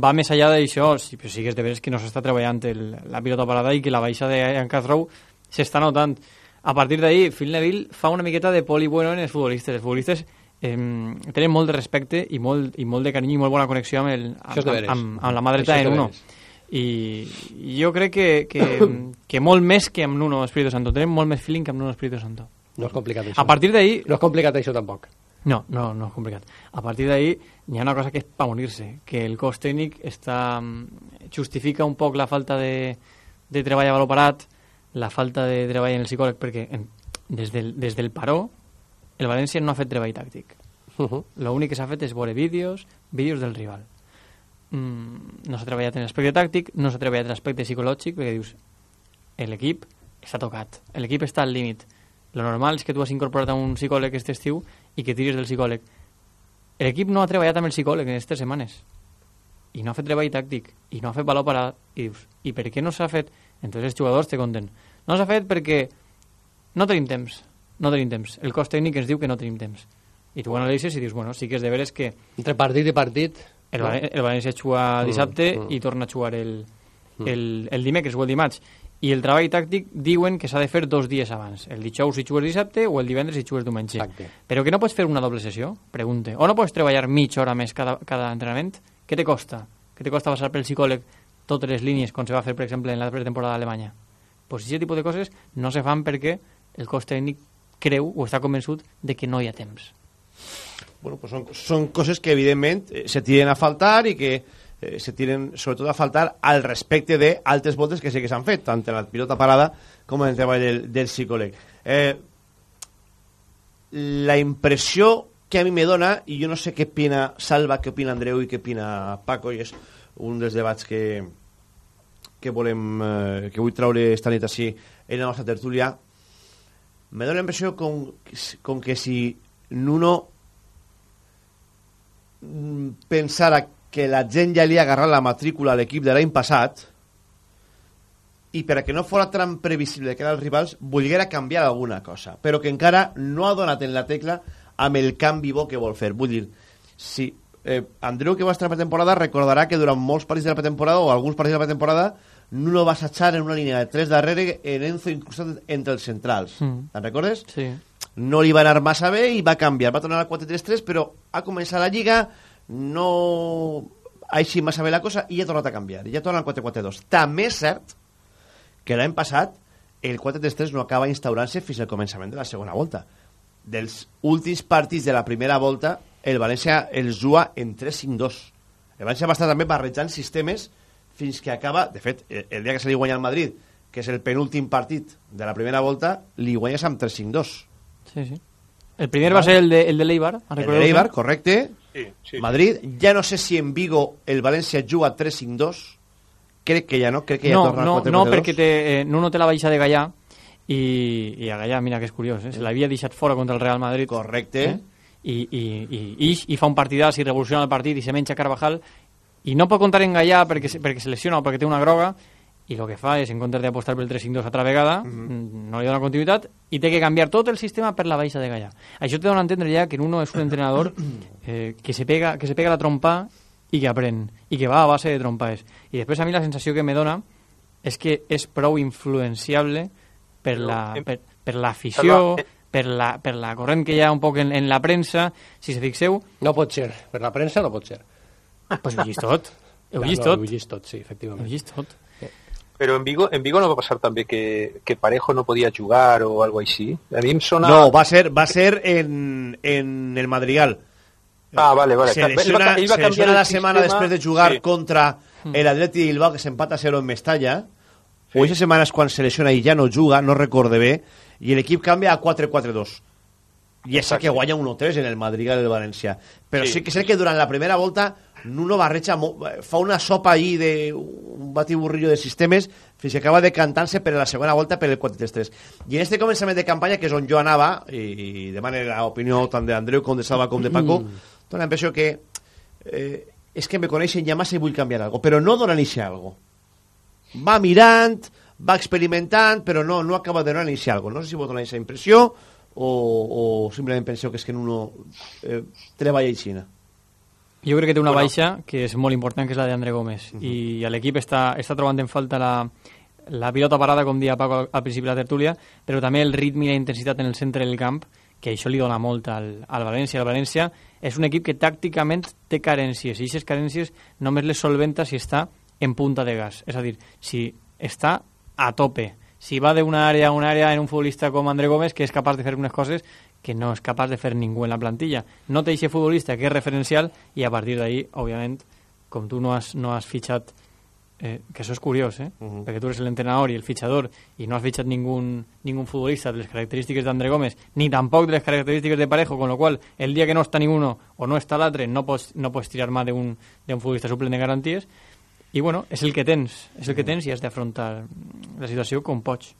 va més allà d'això, sí, però sí que és de veres que no s'està treballant el, la pilota parada i que la baixa de Ian Cathrow s'està notant. A partir d'ahí, Phil Neville fa una miqueta de poli bueno en els futbolistes. Els futbolistes eh, tenen molt de respecte i molt, i molt de carinyo i molt bona connexió amb, el, amb, veres. amb, amb la mà dreta en de uno. veres. I jo crec que, que, que molt més que amb Nuno Espíritu Santo. Tenen molt més feeling que amb Nuno Espíritu Santo. No és complicat, això. A partir d'ahí... No és complicat, això, tampoc. No, no, no és complicat. A partir d'ahí hi ha una cosa que és per morir-se, que el cos tècnic està, mm, justifica un poc la falta de, de treball a valor parat, la falta de treball en el psicòleg, perquè en, des, del, des del paró el València no ha fet treball tàctic. Uh -huh. L'únic que s'ha fet és veure vídeos, vídeos del rival. Mm, no s'ha treballat en l'aspecte tàctic, no s'ha treballat en l'aspecte psicològic, perquè dius, l'equip està tocat, l'equip està al límit. Lo normal és que tu has incorporat a un psicòleg aquest estiu i que tiris del psicòleg. L'equip no ha treballat amb el psicòleg en aquestes setmanes i no ha fet treball tàctic i no ha fet valor parat i dius, i per què no s'ha fet? Entonces els jugadors te conten. No s'ha fet perquè no tenim temps, no tenim temps. El cos tècnic ens diu que no tenim temps. I tu analitzes i dius, bueno, sí que és de veres que... Entre partit i partit... El? Valen- el València juga Mm, dissabte mm. i torna a jugar el, Mm. el, el dimecres o el dimarts. I el treball tàctic diuen que s'ha de fer dos dies abans. El dijous si jugues dissabte o el divendres si jugues diumenge. Exacte. Però que no pots fer una doble sessió? Pregunte. O no pots treballar mitja hora més cada, cada entrenament? Què te costa? Què te costa passar pel psicòleg totes les línies com se va fer, per exemple, en la pretemporada alemanya? Pues aquest tipus de coses no se fan perquè el cos tècnic creu o està convençut de que no hi ha temps. Bueno, pues son, son cosas que evidentemente eh, se tienen a faltar y que eh, se tienen sobre todo a faltar al respecte de altres voltes que sí que s'han fet, tant en la pilota parada com en el treball del, del psicòleg. Eh, la impressió que a mi me dona, i jo no sé què opina Salva, què opina Andreu i què opina Paco, i és un dels debats que, que volem, eh, que vull traure esta nit així en la nostra tertúlia, me dona la impressió com, com que si Nuno mm, pensara que la gent ja li ha agarrat la matrícula a l'equip de l'any passat i per a que no fora tan previsible que eren els rivals, volguera canviar alguna cosa, però que encara no ha donat en la tecla amb el canvi bo que vol fer. Vull dir, si eh, Andreu, que va estar a la pretemporada, recordarà que durant molts partits de la pretemporada, o alguns partits de la pretemporada, Nuno va assajar en una línia de tres darrere en Enzo incrustat entre els centrals. Mm. Te'n recordes? Sí. no li va anar massa bé i va canviar, va tornar al 4-3-3 però ha començat la Lliga no ha eixit massa bé la cosa i ja ha tornat a canviar, ja torna al 4-4-2 també és cert que l'any passat el 4-3-3 no acaba instaurant-se fins al començament de la segona volta dels últims partits de la primera volta el València els juga en 3-5-2 el València va estar també barrejant sistemes fins que acaba, de fet, el, el dia que se li guanya al Madrid que és el penúltim partit de la primera volta, li guanyes amb 3-5-2 Sí, sí. El primer va ser el de, el de l'Eibar. el de l'Eibar, correcte. Sí, sí. Madrid, ja no sé si en Vigo el València juga 3-5-2. Crec que ja no, crec que ja no, torna no, al 4-4-2. no, perquè te, eh, Nuno té la baixa de Gallà i, i a Gallà, mira que és curiós, eh? se l'havia deixat fora contra el Real Madrid. Correcte. Eh? I, i, i, i, i fa un partidàs i revoluciona el partit i se menja Carvajal i no pot comptar en Gallà perquè, perquè se lesiona o perquè té una groga i el que fa és, en comptes d'apostar pel 3-5-2 altra vegada, mm, no li dona continuïtat i té que canviar tot el sistema per la baixa de Gallà. Això te dona a entendre ja que Nuno és un entrenador eh, que, se pega, que se pega la trompa i que aprèn, i que va a base de trompades. I després a mi la sensació que me dona és que és prou influenciable per la, per, per l'afició, per la, per la corrent que hi ha un poc en, en la premsa. Si se fixeu... No pot ser. Per la premsa no pot ser. Pues ho tot. Ho vist no, tot. Ho tot, sí, efectivament. Ho tot. Però en Vigo, en Vigo no va passar també que, que Parejo no podia jugar o algo així? A sona... No, va ser, va ser en, en el Madrigal. Ah, vale, vale. Se lesiona, ell va se lesiona el la setmana sistema, després de jugar sí. contra el Atleti de Bilbao, que s'empata a 0 en Mestalla. O aquesta setmana és quan se lesiona i ja no juga, no recorde bé, i l'equip canvia a 4-4-2. I és que guanya 1-3 en el Madrigal i el València. Però sí. Sí. sí que sé que durant la primera volta Nuno barreja, mo- fa una sopa ahí de un batiburrillo de sistemes fins que acaba decantant-se per a la segona volta per el 4-3-3. I en este començament de campanya, que és on jo anava, i, i demane l'opinió tant d'Andreu com de Salva com de Paco, Mm. dona la impressió que eh, és que me coneixen ja massa i vull canviar algo, però no donar iniciar algo. Va mirant, va experimentant, però no, no acaba de donar iniciar algo. No sé si vos dona aquesta impressió o, o simplement penseu que és que en uno eh, treballa aixina. Jo crec que té una Bueno. baixa que és molt important, que és la d'André Gómez. I l'equip està, està trobant en falta la, la pilota parada, com dia Paco al principi de la tertúlia, però també el ritme i la intensitat en el centre del camp, que això li dona molt al, al València. El València és un equip que tàcticament té carències, i aquestes carències només les solventa si està en punta de gas. És a dir, si està a tope, si va d'una àrea a una àrea en un futbolista com André Gómez, que és capaç de fer unes coses que no és capaç de fer ningú en la plantilla. No té aquest futbolista que és referencial i a partir d'ahí, òbviament, com tu no has, no has fitxat eh, que això és curiós, eh? Uh -huh. perquè tu eres l'entrenador i el fitxador i no has fitxat ningú, ningú futbolista de les característiques d'André Gómez ni tampoc de les característiques de Parejo, con lo qual el dia que no està ninguno o no està l'altre no pots, no pots tirar mà d'un d'un futbolista suplent de garanties i bueno, és el que tens és el que tens i has d'afrontar la situació com pots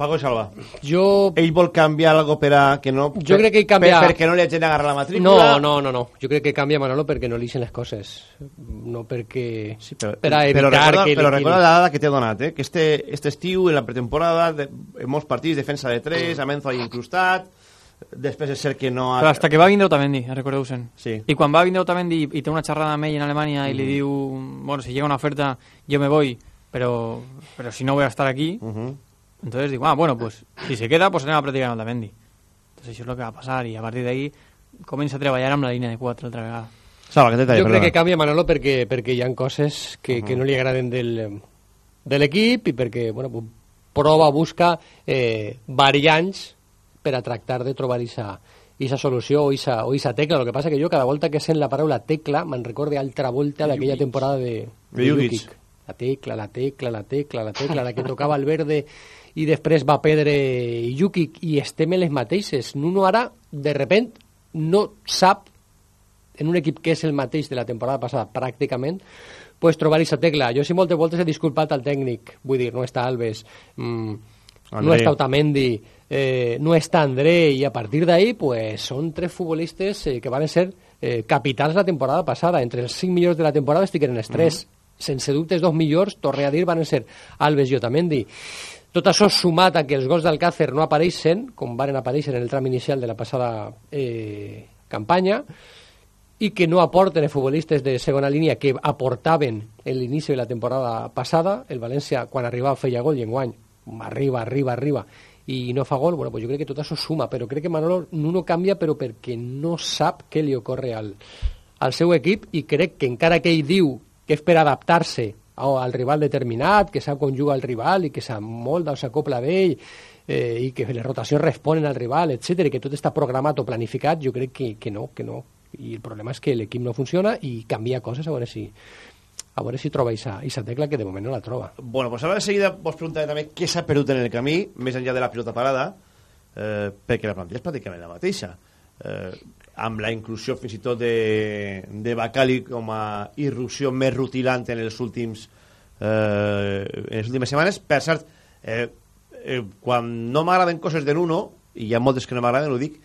Paco Salva. Jo... Ell vol canviar algo per a que no... Jo crec que ell canvia... Per, perquè no li hagin agarrat la No, matrícula. no, no, no. Jo crec que canvia Manolo perquè no li ixen les coses. No perquè... Sí, però, per a però evitar recorda, que... però li- recorda la dada que t'he donat, eh? que este, este estiu, en la pretemporada, de, en molts partits, defensa de 3, Mm. Amenzo ahí incrustat, després és cert que no... Ha... Però hasta que va vindre Otamendi, recordeu-se'n. Sí. I quan va vindre Otamendi i, té una xerrada amb ell en Alemanya i li Mhm. diu, bueno, si llega una oferta, yo me voy, pero, pero si no voy a estar aquí, Mhm. Entonces digo, ah, bueno, pues si se queda, pues anem a practicar amb Otamendi. Entonces això és el que va passar i a partir d'ahí comença a treballar amb la línia de 4 altra vegada. Salva, que Jo crec que canvia Manolo perquè, perquè hi ha coses que, que no li agraden del, de l'equip i perquè bueno, prova, busca eh, variants per a tractar de trobar esa, esa solució o esa, o esa tecla. Lo que passa que jo cada volta que sent la paraula tecla me'n recorde altra volta d'aquella temporada de, De Jukic. Jukic. La tecla, la tecla, la tecla, la tecla, la que tocava el verde i després va Pedre i Jukic i estem en les mateixes. Nuno ara, de repent, no sap en un equip que és el mateix de la temporada passada pràcticament, pues trobar aquesta tecla. Jo sí moltes voltes he disculpat al tècnic, vull dir, no està Alves, mm, no està Otamendi, eh, no està André, i a partir d'ahí pues, són tres futbolistes eh, que van ser eh, capitals la temporada passada. Entre els cinc millors de la temporada estiquen els tres. Sense dubtes, dos millors, torne a dir, van ser Alves i Otamendi. Tot això sumat a que els gols d'Alcácer no apareixen, com varen aparèixer en el tram inicial de la passada eh, campanya, i que no aporten els futbolistes de segona línia que aportaven en l'inici de la temporada passada. El València, quan arribava, feia gol i enguany arriba, arriba, arriba i no fa gol, bueno, pues jo crec que tot això suma, però crec que Manolo no canvia però perquè no sap què li ocorre al, al seu equip i crec que encara que ell diu que és per adaptar-se al rival determinat, que sap com juga el rival i que s'amolda o s'acopla d'ell eh, i que les rotacions responen al rival, etc i que tot està programat o planificat, jo crec que, que no, que no. I el problema és que l'equip no funciona i canvia coses a veure si a veure si troba aquesta tecla que de moment no la troba. Bueno, pues ara de seguida vos preguntaré també què s'ha perdut en el camí, més enllà de la pilota parada, eh, perquè la plantilla és pràcticament la mateixa. Eh, amb la inclusió fins i tot de, de Bacali com a irrupció més rutilant en els últims eh, en les últimes setmanes. Per cert, eh, eh, quan no m'agraden coses de Nuno, i hi ha moltes que no m'agraden, ho dic,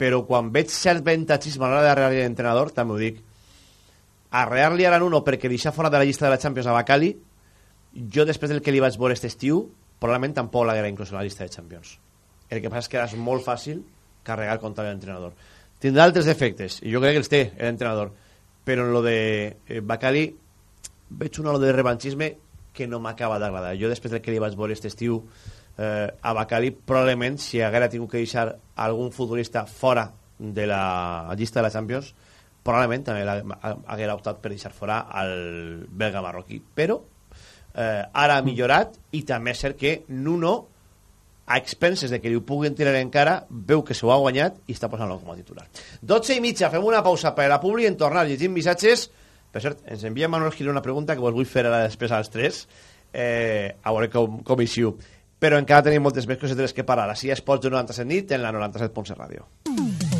però quan veig cert ventatgisme a l'hora d'arrelar l'entrenador, també ho dic, arrear-li ara Nuno perquè deixar fora de la llista de la Champions a Bacali, jo després del que li vaig veure aquest estiu, probablement tampoc l'haguera inclús en la llista de Champions. El que passa és que és molt fàcil carregar contra l'entrenador. Tindrà altres defectes, i jo crec que els té l'entrenador, però en lo de eh, Bacali veig halo de revanchisme que no m'acaba d'agradar. Jo després del que li vaig veure aquest estiu eh, a Bacali, probablement si haguera tingut que deixar algun futbolista fora de la llista de la Champions, probablement també haguera optat per deixar fora al belga marroquí. Però eh, ara ha millorat i també és cert que Nuno a expenses de que li ho puguin tirar encara, veu que s'ho ha guanyat i està posant-lo com a titular. 12 i mitja, fem una pausa per a la publi en tornar llegint missatges. Per cert, ens envia Manuel Gil una pregunta que vos vull fer ara després als 3, eh, a veure com, com hi siu. Però encara tenim moltes més les que parlar. Així Esports de 97 nit en la 97.7 Ràdio.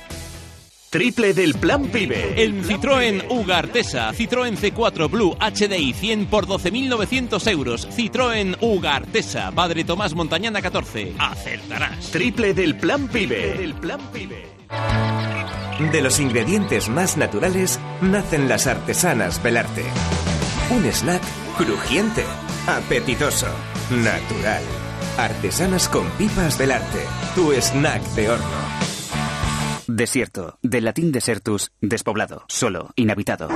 Triple del Plan Pibe. En Citroën Ugartesa, Citroën C4 Blue HDI 100 por 12.900 euros. Citroën Ugartesa, Padre Tomás Montañana 14. Acertarás. Triple del Plan Pibe. Del Plan Pibe. De los ingredientes más naturales nacen las artesanas Belarte. Un snack crujiente, apetitoso, natural. Artesanas con pipas Belarte. Tu snack de horno. Desierto, del latín desertus, despoblado, solo, inhabitado.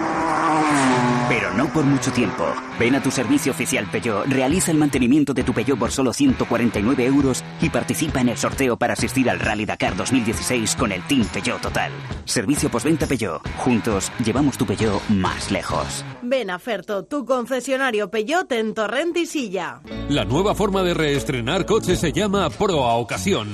Pero no por mucho tiempo. Ven a tu servicio oficial Peugeot, realiza el mantenimiento de tu Peugeot por solo 149 euros y participa en el sorteo para asistir al Rally Dakar 2016 con el Team Peugeot Total. Servicio postventa Peugeot. Juntos llevamos tu Peugeot más lejos. Ven a Ferto, tu concesionario Peugeot en Torrent y Silla. La nueva forma de reestrenar coches se llama Pro a Ocasión.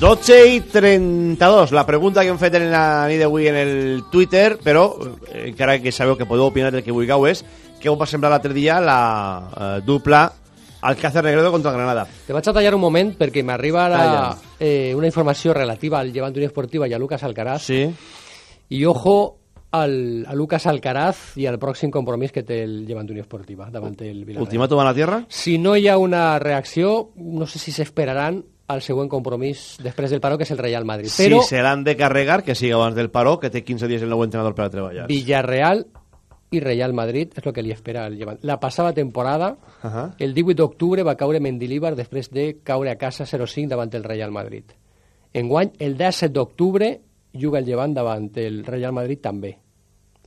12 i 32. La pregunta que hem fet en la nit d'avui en el Twitter, però eh, encara que sabeu que podeu opinar del que vulgueu és què va semblar l'altre dia la eh, dupla Alcácer Negredo contra Granada. Te vaig a tallar un moment perquè m'arriba ara Talla. eh, una informació relativa al Llevant Unió Esportiva i a Lucas Alcaraz. Sí. I ojo al, a Lucas Alcaraz i al pròxim compromís que té el Llevant Unió Esportiva davant el Villarreal. Ultimátum a la tierra? Si no hi ha una reacció, no sé si s'esperaran al següent compromís després del paró, que és el Real Madrid. Però Si se l'han de carregar, que sigui abans del paró, que té 15 dies el nou entrenador per a treballar. Villarreal i Real Madrid és el que li espera al Llevant. La passada temporada, Ahà. el 18 d'octubre va caure Mendilíbar després de caure a casa 0-5 davant el Real Madrid. Enguany, el 17 d'octubre, juga el Llevant davant el Real Madrid també.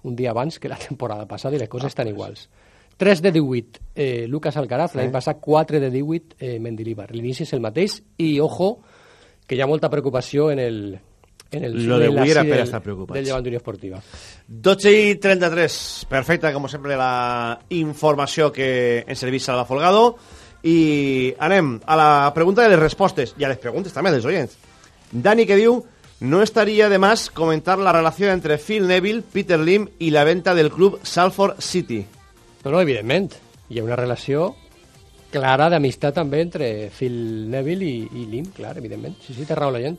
Un dia abans que la temporada passada i les coses estan iguals. 3 de 18, eh, Lucas Alcaraz, l'any Eh. passat 4 de 18, eh, Mendilíbar. L'inici és el mateix i, ojo, que hi ha molta preocupació en el, en el Lo en d'avui era per estar preocupats. Del Llevant Unió Esportiva. 12 i 33. Perfecta, com sempre, la informació que ens serveix Salva Folgado. I anem a la pregunta de les respostes i a les preguntes també dels oients. Dani que diu no estaria de más comentar la relació entre Phil Neville, Peter Lim i la venta del club Salford City. No, no, evidentment. Hi ha una relació clara d'amistat també entre Phil Neville i, i Lim, clar, evidentment. Sí, sí, té raó la gent.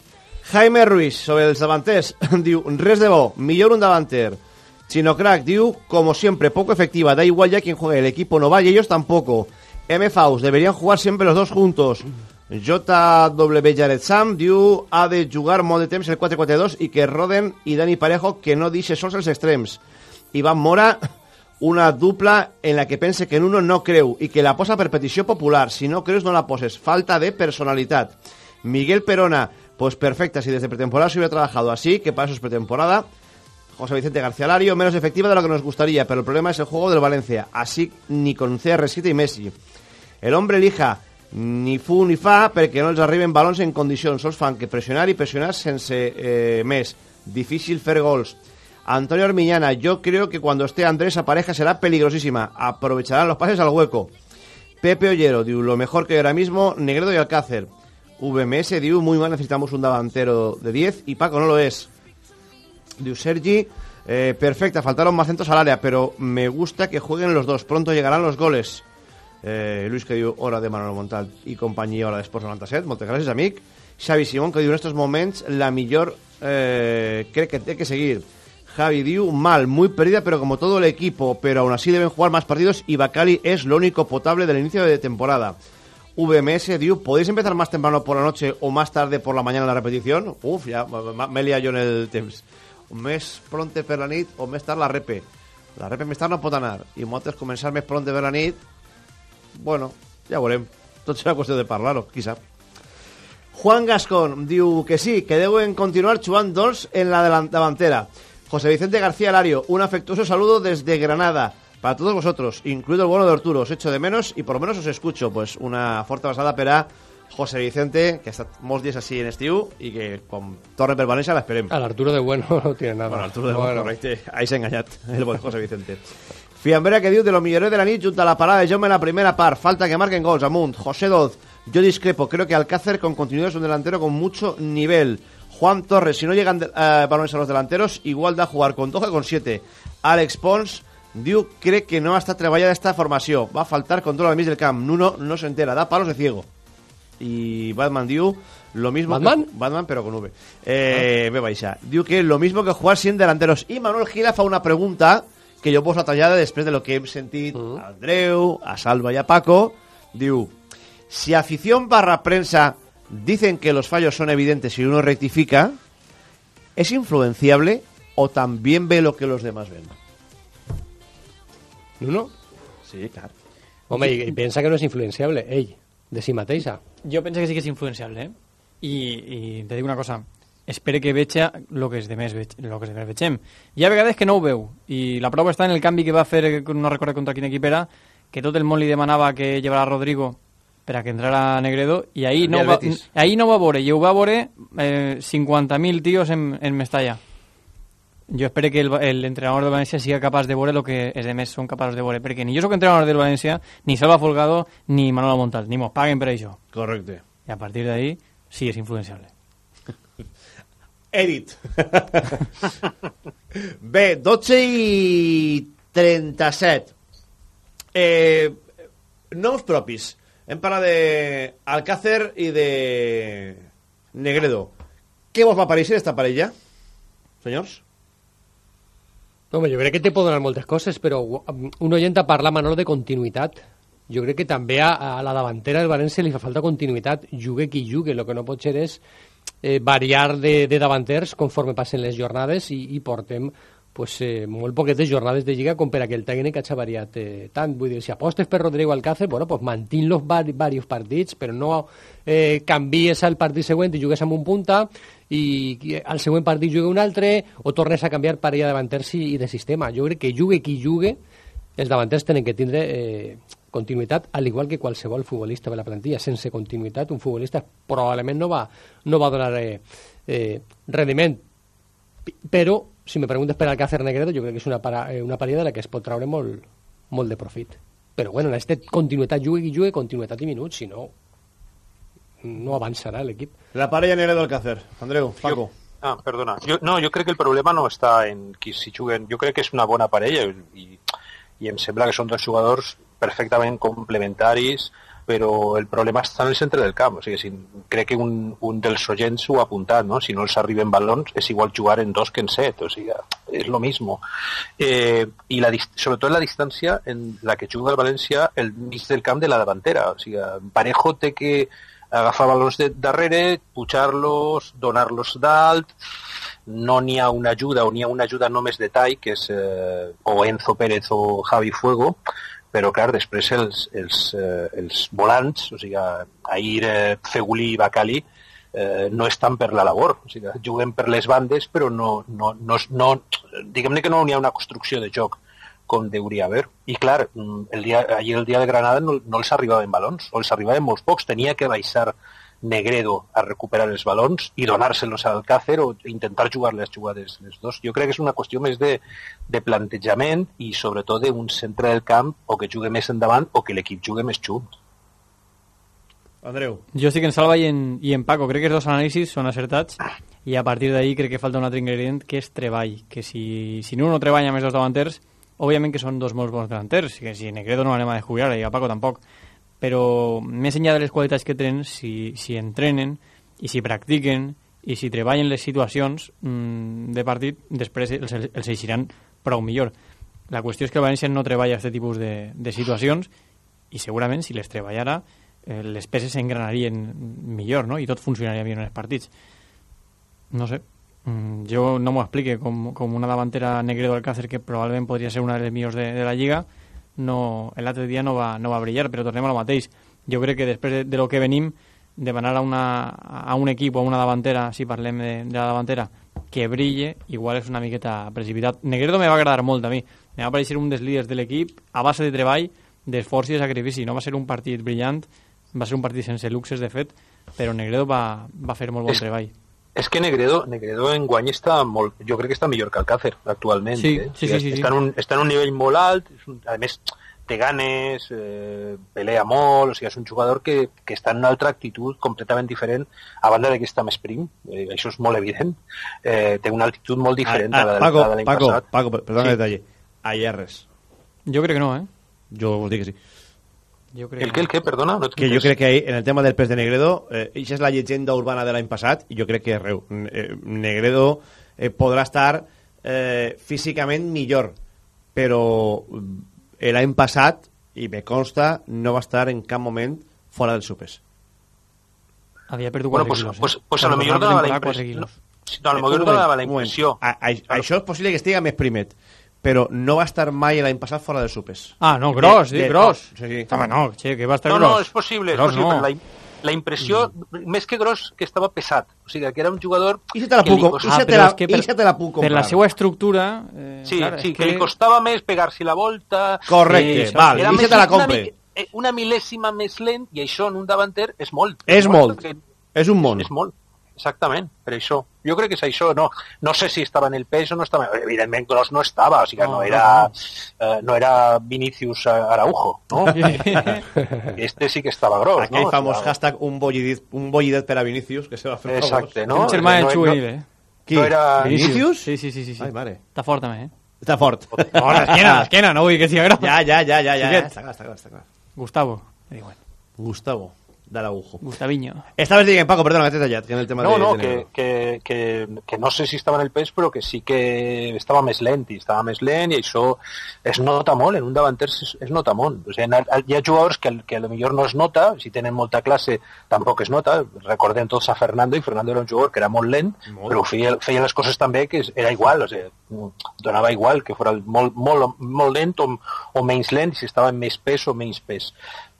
Jaime Ruiz, sobre els davanters, diu, res de bo, millor un davanter. Chino Crack diu, como siempre, poco efectiva, da igual ya quien juegue, el equipo no va y ellos tampoco. M. Faust, deberían jugar siempre los dos juntos. JW Jared Sam diu, ha de jugar molt de temps el 4-4-2 i que Roden i Dani Parejo que no dixe sols els extrems. Iván Mora, una dupla en la que pense que en uno no creu i que la posa per petició popular. Si no creus, no la poses. Falta de personalitat. Miguel Perona, pues perfecta, si desde pretemporada se hubiera trabajado así, que para eso es pretemporada. José Vicente García Lario, menos efectiva de lo que nos gustaría, pero el problema es el juego del Valencia. Así ni con CR7 y Messi. El hombre elija ni fu ni fa perquè no els arriben balons en condicions, sols fan que pressionar i pressionar sense eh, més. Difícil fer gols. Antonio Armiñana, yo creo que cuando esté Andrés esa pareja será peligrosísima. Aprovecharán los pases al hueco. Pepe Ollero, diu, lo mejor que ahora mismo, Negredo y Alcácer. VMS, diu, muy mal, necesitamos un davantero de 10 y Paco no lo es. Diu Sergi, Eh, perfecta, faltaron más centros al área, pero me gusta que jueguen los dos. Pronto llegarán los goles. Eh, Luis, que diu hora de Manolo Montal i companyia, hora d'Esports 97. Moltes gràcies, amic. Xavi Simón, que diu en estos moments la millor eh, cree que té que seguir. Javi diu, mal, muy perdida, pero como todo el equipo, pero aún así deben jugar más partidos y Bacali es lo único potable del inicio de temporada. VMS, diu, ¿podéis empezar más temprano por la noche o más tarde por la mañana la repetición? Uf, ja m'he liat jo en el temps. Més pronte per la o més tard la repe. La repe més tard no pot anar. I moltes començar més pronte per bueno, ja veurem. Tot serà qüestió de parlar-ho. Juan Gascón diu que sí, que deben continuar jugant dos en la davantera. José Vicente García Lario, un afectuoso saludo desde Granada. Para todos vosotros, incluido el bueno de Arturo, os echo de menos y por lo menos os escucho. Pues una fuerte basada per a José Vicente, que estat molts dies així en estiu i que quan torni per València l'esperem. Al Arturo de Bueno no tiene nada. Bueno, Arturo de Bueno, correcte. Ahí s'ha enganyat el bon José Vicente. Fiambera que diu de lo millor de la nit junto a la parada de Jaume en la primera part. Falta que marquen gols. Amunt. José Doz. Yo discrepo. Creo que Alcácer con continuidad es un delantero con mucho nivel. Juan Torres. Si no llegan de- eh, balones a los delanteros, igual da a jugar con 12 o con 7. Alex Pons. Diu cree que no està treballada esta formació. Va a faltar control al mig del camp. Nuno no se entera. Da palos de ciego. Y Batman diu lo mismo ¿Batman? que Batman pero con V. Eh, ve baixa. Diu que lo mismo que jugar sin delanteros. Y Manuel Gila fa una pregunta que yo poso tallada después de lo que hem sentit a Andreu, a Salva y a Paco. Diu, si afición barra prensa dicen que los fallos son evidentes y uno rectifica, ¿es influenciable o también ve lo que los demás ven? ¿Uno? Sí, claro. Home, i, i pensa que no és influenciable, ell, de. Jo penso que sí que és influenciable, eh? I, i te dic una cosa, espere que veja el que és de més, lo que és de més vegem. Hi ha vegades que no ho veu, i la prova està en el canvi que va fer, no recordo contra quin equip era, que tot el món li demanava que llevara Rodrigo per a que entrara Negredo, i ahir El no, del va, ahir no va veure, i ho va veure eh, 50.000 tios en, en Mestalla. Jo espero que el- el entrenador de València siga capaç de veure el que els demés són capaços de veure, perquè ni jo sóc entrenador del València, ni Salva Folgado, ni Manolo Montal, ni mos paguen per això. Correcte. I a partir d'ahí sí és influenciable. Edit. Bé, 12 i 37. Eh, noms propis. Hem parlat de Alcácer i de Negredo. Què vos va pareixer esta parella, senyors? Home, jo crec que te pot donar moltes coses, però un oient ha parlat, Manolo, de continuïtat. Jo crec que també a, a la davantera del València li fa falta continuïtat. Jugue qui jugue, el que no pot ser és eh, variar de, de davanters conforme passen les jornades i, i portem pues, eh, molt poquetes jornades de Lliga com per a que el tècnic hagi variat eh, tant. Vull dir, si apostes per Rodrigo Alcácer, bueno, pues mantén-los vari, varios partits, però no eh, canvies al partit següent i jugues amb un punta i al següent partit jugue un altre o tornes a canviar parella davanters i, de sistema. Jo crec que jugue qui jugue, els davanters tenen que tindre eh, continuïtat, al igual que qualsevol futbolista de la plantilla. Sense continuïtat, un futbolista probablement no va, no va donar eh, eh, rendiment. Però, si me preguntes per Alcácer Negredo, jo crec que és una, para, eh, una parella de la que es pot traure molt, molt de profit. Però bueno, necessita continuïtat, jugue qui jugue, continuïtat i minuts, si no, no avançarà l'equip. La parella Negredo-Alcácer. Andreu, Paco. Ah, perdona. Jo, no, jo crec que el problema no està en qui si juguen. Jo crec que és una bona parella i, i em sembla que són dos jugadors perfectament complementaris, però el problema està en el centre del camp. O sigui, si, crec que un, un dels oients ho ha apuntat, no? Si no els arriben balons, és igual jugar en dos que en set. O sigui, és lo mismo. Eh, I la, sobretot la distància en la que juga el València el mig del camp de la davantera. O sigui, Parejo té que agafar balons de darrere, pujar-los, donar-los dalt, no n'hi ha una ajuda o n'hi ha una ajuda només de tall, que és eh, o Enzo Pérez o Javi Fuego, però clar, després els, els, eh, els volants, o sigui, Ahir, eh, Fegulí i Bacali, eh, no estan per la labor, o sigui, juguen per les bandes, però no, no, no, no diguem-ne que no n'hi ha una construcció de joc com deuria haver. I clar, mm, el dia, ahir el dia de Granada no, no els arribaven balons, o els arribaven molts pocs, tenia que baixar Negredo a recuperar els balons i donar-se-los al Alcácer o intentar jugar les jugades les dos. Jo crec que és una qüestió més de, de plantejament i sobretot d'un centre del camp o que jugui més endavant o que l'equip jugui més junt. Andreu. Jo estic en Salva i en, i en Paco. Crec que els dos anàlisis són acertats i a partir d'ahí crec que falta un altre ingredient que és treball. Que si, si no treballa més els davanters, òbviament que són dos molt bons davanters, que si Negredo no l'anem a descobrir i a Paco tampoc, però més enllà de les qualitats que tenen, si, si entrenen i si practiquen i si treballen les situacions mmm, de partit, després els, els eixiran prou millor. La qüestió és que el València no treballa aquest tipus de, de situacions i segurament si les treballara eh, les peces s'engranarien millor no? i tot funcionaria millor en els partits. No sé, mm, jo no m'ho explique com, com una davantera Negredo Alcácer que probablement podria ser una de les millors de, de la Lliga no, l'altre dia no va, no va brillar però tornem al mateix. Jo crec que després de, de lo que venim demanar a, una, a un equip o a una davantera si parlem de, de la davantera que brille, igual és una miqueta precipitat. Negredo me va agradar molt a mi. Me va aparèixer un dels líders de l'equip a base de treball, d'esforç i de sacrifici. No va ser un partit brillant va ser un partit sense luxes de fet però Negredo va, va fer molt bon És- treball És que Negredo, Negredo en guany està molt... Jo crec que està millor que Alcácer, actualment. Sí, eh? sí, sí, sí, està, sí. En un, està en un nivell molt alt, un, a més, té ganes, eh, pelea molt, o sigui, és un jugador que, que està en una altra actitud completament diferent, a banda de que està més prim, eh, això és molt evident, eh, té una actitud molt diferent Ah, a la, ah, Paco, a la de l'any Paco, passat. Paco, perdona Sí. el detalle. Ayer res. Jo crec que no, eh? Jo us dic que sí. Jo El que, el que, perdona? No Que jo crec que ahí, en el tema del pes de Negredo, eh, això és la llegenda urbana de l'any passat, i jo crec que reu, eh, Negredo eh, podrà estar eh, físicament millor, però eh, l'any passat, i me consta, no va estar en cap moment fora del supes. Havia perdut Bueno, 4 pues, quilos. pues, pues a lo millor donava la impressió... No, no, a lo Eh, millor donava la impressió... Això és possible que estigui més primet, però no va estar mai l'any passat fora del supes. Ah, no, gros, De- de- gros. Sí, sí. Home, no, che, que va estar No, gros. no, és possible, és Gros possible, no. la, la impressió, més que gros, que estava pesat. O sigui, que era un jugador... I se te la que puc, li costava- se te la, se te la puc Per comprar. la seva estructura... Eh, Sí, clar, sí, és que... li costava més pegar-se la volta... Correcte, Eh, val, i se te la una compre. eh, Una mil·lèsima més lent, i això en un davanter és molt. És molt. perquè És un món. És molt. Exactament, per això. Jo crec que és això, no, no sé si estava en el pes o no estava... Evidentment, Gros no estava, o sigui que no, No, era, no, eh, no era Vinicius Araujo, no? este sí que estava gros, Aquell no? famós sigui, hashtag un bollidet, un bollidet per a Vinicius, que se va fer Exacte, no? Un germà No, no- eh? Qui? No era- Vinicius? Sí, sí, sí, sí. sí. Ai, mare. Està fort, també, eh? Està fort. No, l'esquena, l'esquena, no vull que sigui gros. Ja, ja, ja, ja, ja. Està clar, està clar, està clar. Gustavo. Eh, bueno, Gustavo, de l'Agujo. Gustaviño. Estaves dient, Paco, perdona, que t'he tallat, que en el tema No, de... no, de que, que, que, que no sé si estava en el pes, però que sí que estava més lent, i estava més lent, i això es nota molt, en un davanter es, es nota molt. O sigui, hi ha jugadors que, que a lo millor no es nota, si tenen molta classe tampoc es nota, recordem tots a Fernando, i Fernando era un jugador que era molt lent, Molt. però feia, feia les coses també que era igual, o sigui, donava igual que fos molt, molt, molt lent o, o menys lent, si estava en més pes o menys pes.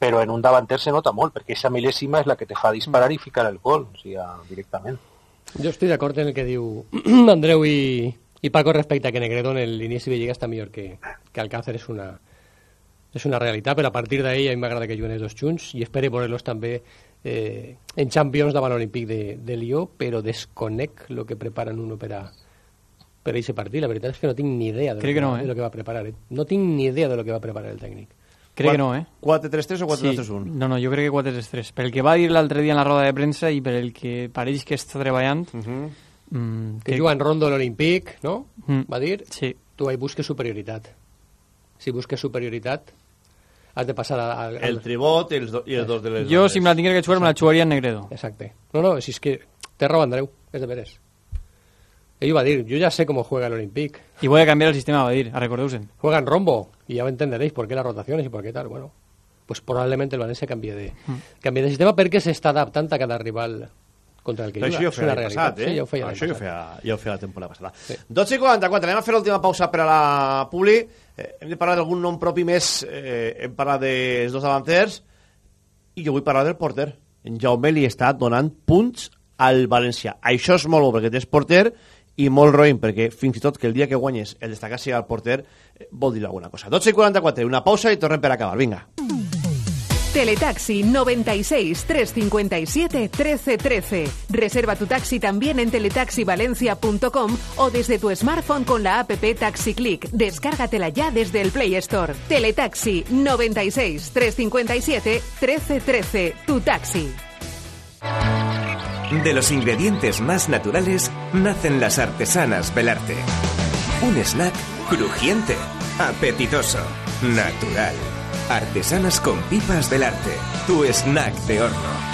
Però en un davanter se nota molt, perquè aquesta mil·lèsima és la que te fa disparar i ficar el gol, o sigui, directament. Jo estic d'acord en el que diu Andreu i, i Paco respecte a que Negredo en l'inici de Lliga està millor que, que Alcácer és una, és una realitat, però a partir d'ahí a mi m'agrada que juguen els dos junts i espero veure-los també eh, en Champions davant l'Olímpic de, de Lió, però desconec el que preparen uno per a per a aquest partit. La veritat és que no tinc ni idea de, lo, que no, de eh? lo que va preparar. Eh? No tinc ni idea de lo que va preparar el tècnic. Crec que no, eh? 4-3-3 o 4-3-1? Sí. No, no, jo crec que 4-3-3. Per el que va dir l'altre dia en la roda de premsa i per el que pareix que està treballant... Uh -huh. mm, Que juga en rondo l'Olímpic, no? Mm. Va dir? Sí. Tu ahí busques superioritat. Si busques superioritat, has de passar a, a, El tribot i els, do, i els dos de les Jo, bandes. si me la tinguera que jugar, me la jugaria en Negredo. Exacte. No, no, si és que té raó Andreu, és de veres. Ell va dir, yo ya sé cómo juega el Olympique. Y voy a cambiar el sistema, va a decir, a recordeusen. Juega en rombo, y ya entenderéis por qué las rotaciones y por qué tal. Bueno, pues probablemente el Valencia cambie de, cambie de sistema perquè s'està adaptant a cada rival contra el que Però juga. això ja ho feia l'any passat, eh? Sí, ja ho feia això ja ho passat. feia, ja ho feia la temporada passada. Sí. 12 i 44, anem a fer l'última pausa per a la Publi. Eh, hem de parlar d'algun nom propi més. Eh, hem parlat dels dos davanters i jo vull parlar del porter. En Jaume li està donant punts al València. Això és molt bo perquè tens porter i molt roïn perquè fins i que el dia que guanyes el destacar sigui el porter eh, vol dir alguna cosa. 12 i 44, una pausa i tornem per acabar. Vinga. Teletaxi 96 357 1313. Reserva tu taxi también en teletaxivalencia.com o desde tu smartphone con la app Taxi Click. Descárgatela ya desde el Play Store. Teletaxi 96 357 1313. Tu taxi. De los ingredientes más naturales nacen las artesanas Belarte. Un snack crujiente, apetitoso, natural. Artesanas con pipas Belarte. Tu snack de horno.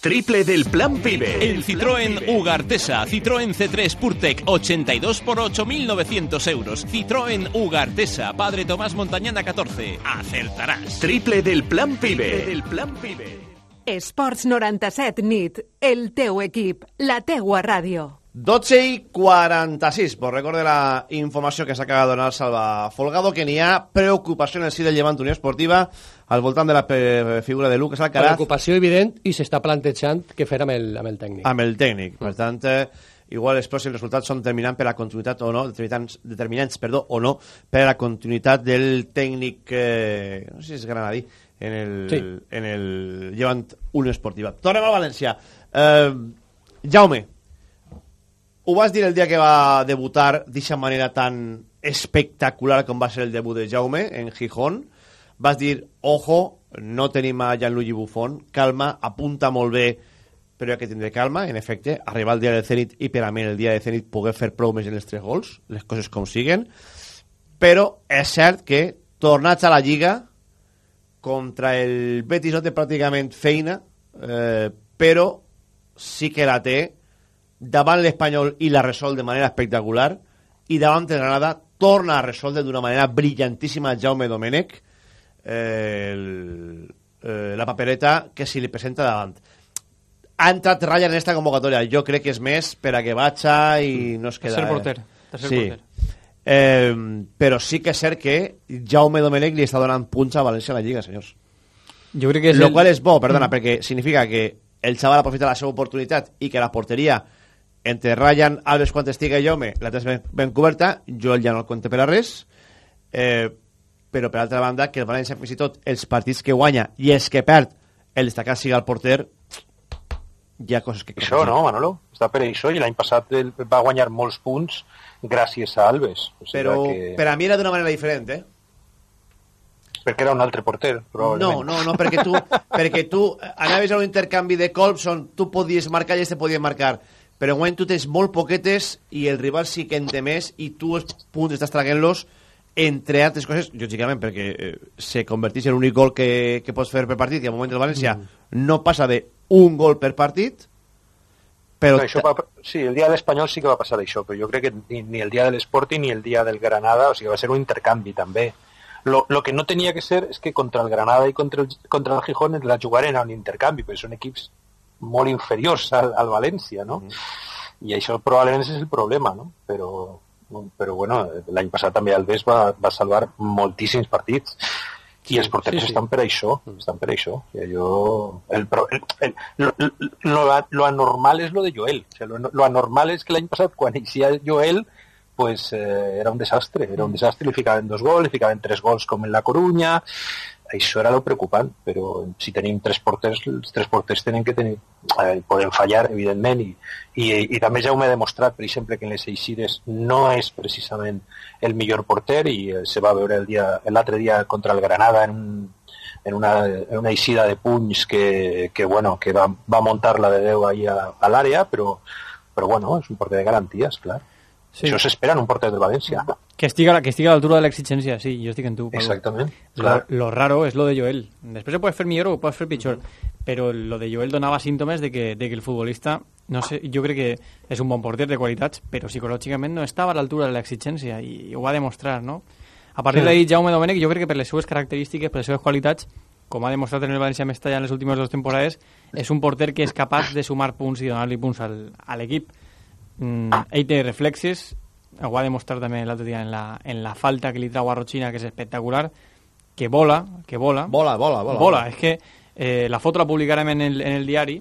Triple del Plan Pibe. El Citroën Ugartesa, Citroën C3 Purtec 82 por 8.900 euros. Citroën Ugartesa, Padre Tomás Montañana 14. Acertarás. Triple del Plan Pibe. del Plan Pibe. Esports 97 nit. El teu equip. La teua ràdio. 12 i 46. Vos recorde la informació que s'acaba de donar Salva Folgado, que n'hi ha preocupació en el si del Llevant Unió Esportiva al voltant de la figura de Lucas Alcaraz Preocupació evident i s'està plantejant què fer amb el, amb el tècnic. amb el tècnic. Per tant, eh, igual els pròxims resultats són determinants per a la continuïtat o no, determinants, determinants perdó, o no, per a la continuïtat del tècnic, eh, no sé si és granadí, en el, Sí. en el Llevant Unió Esportiva. Tornem al València. Eh, Jaume, ho vas dir el dia que va debutar d'aquesta manera tan espectacular com va ser el debut de Jaume en Gijón. Vas dir, ojo, no tenim a Gianluigi Buffon, calma, apunta molt bé, però que tindre calma, en efecte, arribar al dia del Zenit i per a mi el dia del Zenit poder fer prou més en els tres gols, les coses com siguen, però és cert que tornats a la Lliga contra el Betis no té pràcticament feina, eh, però sí que la té davant l'Espanyol i la resol de manera espectacular i davant el Granada torna a resoldre d'una manera brillantíssima Jaume Domènech eh, el, eh, la papereta que se li presenta davant ha entrat Ryan en esta convocatòria jo crec que és més per a que vaja i no es queda Tercer porter, tercer sí. porter. Eh, però sí que és cert que Jaume Domènech li està donant punxa a València a la Lliga, senyors. Jo crec que és Lo el- qual és bo, perdona, Mm. perquè significa que el xaval aprofita la seva oportunitat i que la porteria entre Ryan, Alves, quan estiga i Jaume la tens ben, ben coberta, Joel ja no el compte per a res, eh, però per altra banda que el València fins i tot els partits que guanya i els que perd el destacat siga el porter hi ha coses que... Això, no, Manolo? Està per això, i l'any passat el, va guanyar molts punts gràcies a Alves. O sigui Però que... per a mi era d'una manera diferent, eh? Perquè era un altre porter, No, probablement. no, no, perquè tu, perquè tu anaves a un intercanvi de colps on tu podies marcar i ells te podien marcar, però en tu tens molt poquetes i el rival sí que en té més i tu els punts estàs traguent-los entre altres coses, lògicament, perquè eh, se converteix en l'únic gol que, que pots fer per partit i al moment del València no passa de un gol per partit, però... No, això va, sí, el dia de l'Espanyol sí que va passar això, però jo crec que ni, ni el dia de l'Sporting ni el dia del Granada, o sigui, va ser un intercanvi també. Lo, lo que no tenia que ser és que contra el Granada i contra el, contra el Gijón la jugaren a un intercanvi, perquè són equips molt inferiors al, al València, no? I això probablement és el problema, no? Però, però bueno, l'any passat també Alves va, va salvar moltíssims partits i els porters sí, sí. estan per això, estan per això. I allò, el, pro- el, el, lo, lo, lo anormal és lo de Joel. O sea, lo, lo anormal és que l'any passat, quan eixia Joel, pues, eh, era un desastre. Era un desastre, li ficaven dos gols, li ficaven tres gols com en la Corunya. Això era lo preocupant, però si tenim tres porters, els tres porters tenen que tenir, eh, poden fallar, evidentment, i, i, i també ja ho m'he demostrat, per exemple, que en les eixides no és precisament el millor porter i eh, se va veure el dia l'altre dia contra el Granada en, un, en, una, en una eixida de punys que, que, bueno, que va, va muntar la de Déu ahí a, a l'àrea, però, però bueno, és un porter de garanties, clar. Sí. Això s'espera en un porter del València. Que estigui, a- que estigui a l'altura de l'exigència, sí, jo estic en tu. Pablo. Exactament, Lo, clar. lo raro es lo de Joel. Després ho puedes fer millor o ho pots fer pitjor, però lo de Joel donava símptomes de que, de que el futbolista, no sé, jo crec que és un bon porter de qualitats, però psicològicament no estava a l'altura de l'exigència i ho va demostrar, no? A partir Sí. d'ahí, Jaume Domènech, jo crec que per les seues característiques, per les seues qualitats, com ha demostrat en el València Mestalla en les últimes dues temporades, és un porter que és capaç de sumar punts i donar-li punts al, a l'equip. Mm, ell té reflexes, ho va demostrar també l'altre dia en la, en la falta que li trau a Rochina, que és espectacular, que vola, que vola. Vola, vola, vola. Vola, és que eh, la foto la publicarem en el, en el diari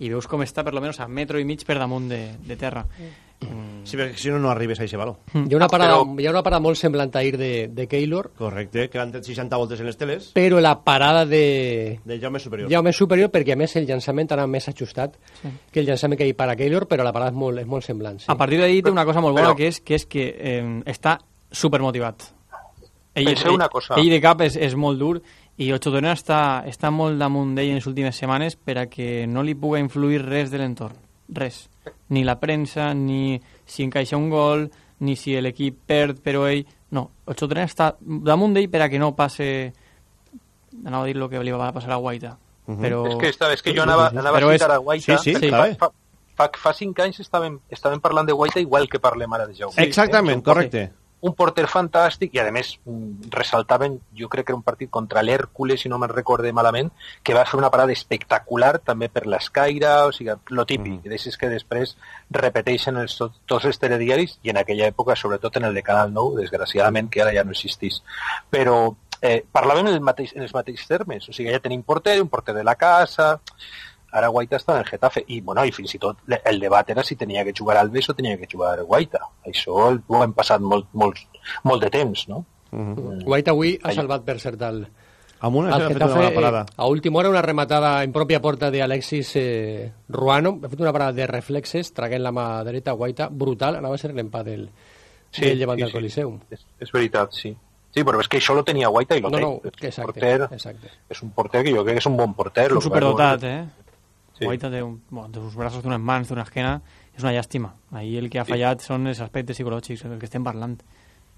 i veus com està per lo menos a metro i mig per damunt de, de terra. Sí, perquè si no, no arribes a aquest valor. Hi ha una parada, hi ha una parada molt semblant a ahir de, de Keylor, Correcte, que han tret 60 voltes en les teles. però la parada de... De Jaume superior. Jaume superior perquè a més el llançament anava més ajustat Sí. que el llançament que hi para Keylor, però la parada és molt, és molt semblant. Sí. A partir d'ahí té una cosa molt bona Però- que és que, és que eh, està supermotivat. Ell, Penseu una cosa. Ell de cap és, és molt dur i Ocho Torena està, està molt damunt d'ell en les últimes setmanes per a que no li puga influir res de l'entorn. Res. Ni la premsa, ni si encaixa un gol, ni si l'equip perd, però ell... No, Ocho Torena està damunt d'ell per a que no passe... Anava a dir el que li va passar a Guaita. Però... És que, està, és que jo anava, anava Però a és- citar a Guaita. Sí, sí, fa, clar, eh. fa, fa, fa cinc anys estàvem, estàvem parlant de Guaita igual que parlem ara de Jaume. Exactament, Un porter- correcte. Un porter fantàstic i, a més, mm, ressaltaven, jo crec que era un partit contra l'Hèrcules, si no me'n recorde malament, que va fer una parada espectacular també per l'escaire, o sigui, lo típic, mm. d'aixes que després repeteixen els, to- tots els telediaris i en aquella època, sobretot en el de Canal 9, desgraciadament, que ara ja no existís. Però eh, parlàvem en, el mateix, en els mateixos termes, o sigui, ja tenim porter, un porter de la casa, ara Guaita està en el Getafe i, bueno, i fins i tot el debat era si tenia que jugar Alves o tenia que jugar Guaita això el- ho hem passat molt, molt, molt de temps no? Mm. Guaita avui ha salvat per cert al, Amb una ha fet una bona parada. eh, a última hora una rematada en pròpia porta de Alexis eh, Ruano ha fet una parada de reflexes traguent la mà dreta a Guaita brutal, anava a ser l'empat del, Sí, del llevant sí, del sí. Coliseum És, és veritat, sí. Sí, però és que això lo tenia Guaita i lo no, té. no, És un exacte, porter, exacte. és un porter que jo crec que és un bon porter. Un superdotat, eh? Sí. Guaita té, un, bueno, té uns braços, té unes mans, té una esquena... És una llàstima. Ahir el que ha fallat són els aspectes psicològics, el que estem parlant.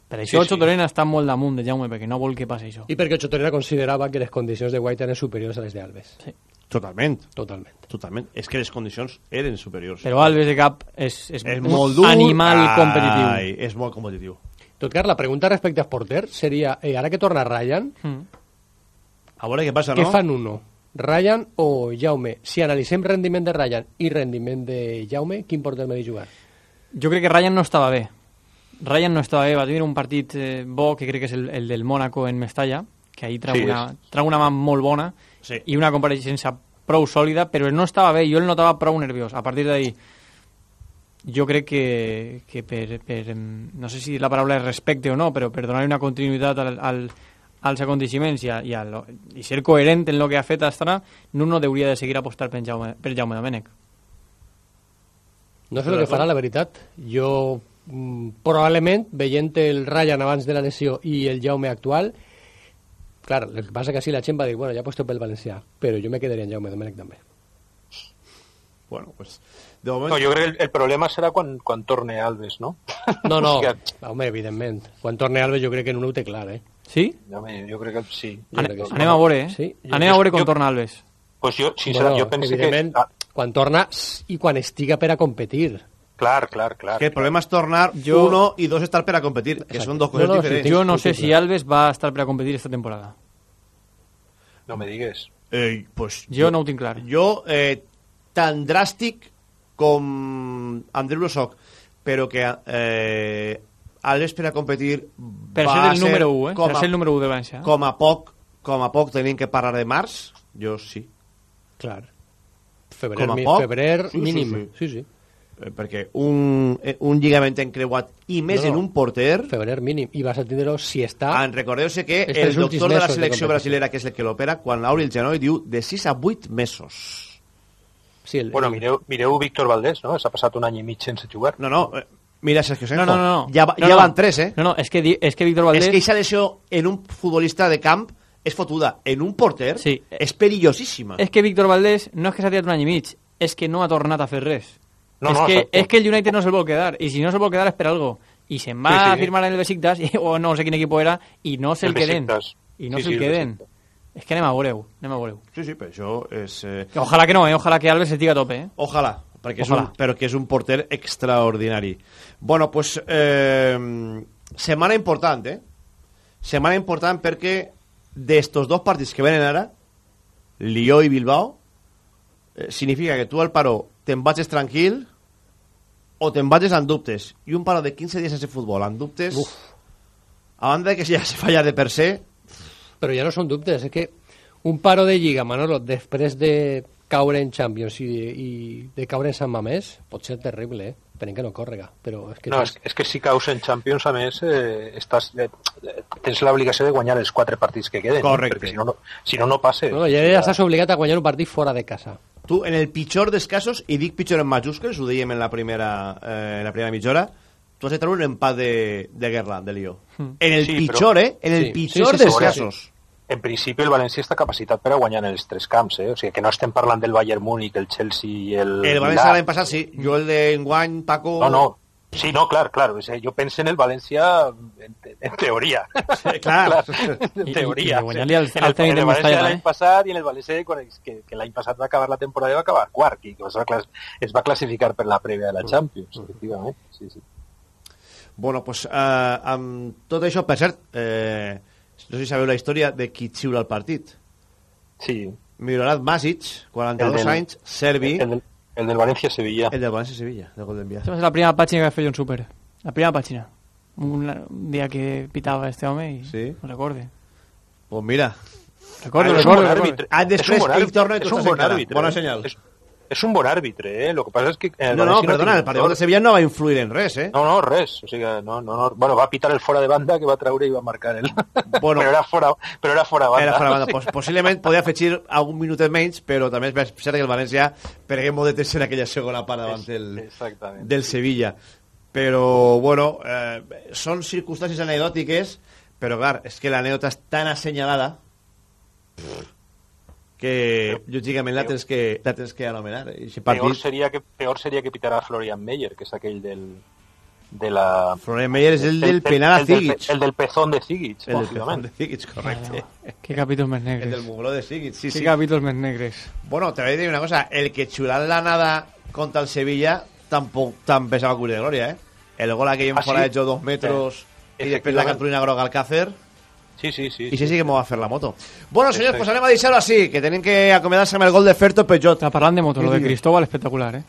Per això Sí, sí, sí. sí. Torena està molt damunt de Jaume, perquè no vol que passi això. i perquè Chotorena considerava que les condicions de Guaita eren superiors a les d'Alves sí. Totalment. Totalment. Totalment. És que les condicions eren superiors. Però Alves de cap és, és, és molt dur. animal Ai, competitiu. És molt competitiu. Tot cas, la pregunta respecte als porters seria, eh, ara que torna Ryan, Mm. A veure què passa, què no? fan uno? Ryan o Jaume? Si analitzem rendiment de Ryan i rendiment de Jaume, quin porter m'ha de jugar? Jo crec que Ryan no estava bé. Ryan no estava bé, va tenir un partit eh, bo, que crec que és el, el del Mónaco en Mestalla, que ahir trau, Sí, una, trau una mà molt bona Sí. i una compareixença prou sòlida, però no estava bé, jo el notava prou nerviós. A partir d'ahir, jo crec que, que per, per, no sé si la paraula és respecte o no, però per donar una continuïtat al, al, als aconteixements i, a, i, a lo, i ser coherent en el que ha fet ara, Nuno hauria de seguir apostar per Jaume, per Jaume Domènech. No sé el que farà, la veritat. Jo, mm, probablement, veient el Ryan abans de la lesió i el Jaume actual, clar, el que passa que sí, la gent va dir, bueno, ja aposto pel valencià, però jo me quedaria en Jaume Domènech també. Bueno, pues... De moment... No, jo crec que el, el problema serà quan, quan torne Alves, no? No, no, O sigui, home, evidentment. Quan torni Alves jo crec que no ho té clar, eh? Sí? Home, jo crec que sí. Jo Ane, crec que sí. anem a veure, eh? Sí? Anem a veure com Jo- torna Alves. Pues jo, sincerament, jo penso que... evidentment, Ah, quan torna i quan estiga per a competir. clar, clar, clar. Que el problema és tornar Jo- uno i dos estar per a competir, que són dos coses No, no, sí, diferents. tinc- Jo no sé si. Alves va estar per a competir esta temporada. No me digues. Eh, pues, Jo no ho tinc clar. Jo, eh, tan dràstic com Andreu lo soc, però que eh, Alves per a competir Per va ser el número 1, eh? com Per a, ser el número 1 de València. com a poc com a poc tenim que parlar de març jo sí, Clar. Febrer, Com a mi- poc? febrer Sí, sí, mínim. sí. sí, sí. eh, perquè un, eh, un lligament encreuat i més No, no. en un porter Febrer mínim. I vas a tindre-ho si està... en recordeu-se que el doctor de la de selecció competició. brasilera que és el que l'opera, quan l'obri el genoll diu de 6 a 8 mesos Sí, el, Bueno, mireu, mireu Víctor Valdés, no? S'ha passat un any i mig sense jugar. no, no, eh, mira Sergio Senjo No, no, no. va- no, ja no. van 3 eh No, no, és que, di- és que Víctor Valdés... És que aquesta lesió en un futbolista de camp és fotuda. En un porter Sí. és perillosíssima. És que Víctor Valdés no és que s'ha tirat un any i mig, és que no ha tornat a fer res. No, es, no, que, exacto. es que el United no se lo puede quedar. Y si no se lo puede quedar es per algo. Y se va Sí, sí. a firmar en el Besiktas, y- o no sé quién equipo era, y no se el, El queden. Y no Sí, se sí, queden. Es que anem a veureu, anem a veureu. Sí, sí, però això és... Eh... Ojalá que no, eh? Ojalá que Alves estigui a tope, eh? Ojalà, perquè és Ojalà. un, és porter extraordinari. Bueno, pues, eh, setmana important, eh? Setmana important perquè d'estos dos partits que venen ara, Lió i Bilbao, eh, significa que tu al paró te'n vagis tranquil o te'n vagis amb dubtes. I un paró de 15 dies sense futbol, amb dubtes... Uf. A banda de que ja se falla de per se, Però ja no són dubtes, és que un paro de Lliga, Manolo, després de caure en Champions i, i de caure en Sant Mamés, pot ser terrible, eh? Esperem que no córrega, però és que... No, és, és que si caus en Champions, a més, eh, estàs, eh, tens l'obligació de guanyar els quatre partits que queden. Correcte. Perquè si no, no, si no, no passa. No, ja, ja estàs obligat a guanyar un partit fora de casa. Tu, en el pitjor dels casos, i dic pitjor en majúscules, ho dèiem en la primera, eh, en la primera mitja hora, tu has de treure un empat de, de guerra, de Lió. Hmm. En el Sí, pitjor, però- eh? En el Sí, pitjor sí, sí, dels sí, casos. En principi, el València està capacitat per a guanyar en els tres camps, eh? O sigui, que no estem parlant del Bayern Múnich, el Chelsea i el... El València l'any passat, sí. Jo el d'enguany, Paco... No, no. Sí, no, clar, clar. O sigui, jo penso en el València en, en teoria. clar. en I- teoria. i en al el, en de el València de l'any eh? passat i en el València quan, que, que l'any passat va acabar la temporada i va acabar quart i que es va, es va classificar per la prèvia de la Champions, efectivament. Sí, sí. Bueno, pues, eh, amb tot això, per cert, eh, no sé si sabeu la història de qui xiula el partit. Sí. Milorad Masic, 42 El del- anys, serbi... El del, el del València-Sevilla. El del València-Sevilla, del gol d'enviar. Esta va ser la primera pàgina que va fer un súper. La primera pàgina. Un, un dia que pitava este home i Sí? no recorde. Pues mira. Recordo, recordo, recordo. Ah, És després un bon ell torna i tu És un estàs bon encara. àrbitre. Bona eh? senyal. És, és un bon àrbitre, eh? Lo que passa és que... Eh, No, no, perdona, el partit gol. de Sevilla no va influir en res, eh? No, no, res. O sigui, no, no, no. Bueno, va pitar el fora de banda que va treure i va marcar el... Bueno. però, era fora, però era fora banda. Era fora banda. Pues, possiblement podia afegir algun minutet menys, però també és cert que el València pergué molt de temps en aquella segona part davant del, del Sevilla. Però, bueno, eh, són circumstàncies anecdòtiques, però, clar, és que l'anècdota és tan assenyalada que, lògicament, la tens que, la tens que anomenar. I si Peor partit... seria que, peor seria que pitara Florian Meyer, que és aquell del... De la... Florian Meyer és el del penal a el del, Zigic. el del pezón de Zigic, El del lògicament. de Zigic, correcte. Qué capítulos més negres. El del mugló de Zigic, sí, Qué sí. capítulos més negres. Bueno, te voy a decir una cosa. El que chular la nada contra el Sevilla tampoco tan pesaba cubre de gloria, ¿eh? El gol aquell en Ah, fora sí? de hecho dos metros Sí. y después la cartulina groga Alcácer. Sí, sí, sí. Y sí, sí que me va a hacer la moto. Bueno, señores, Exacte. pues anem a deixar-ho así, que tienen que acomodarse amb el gol de Ferto Peugeot. Está parlant de moto, lo de. Cristóbal espectacular, ¿eh?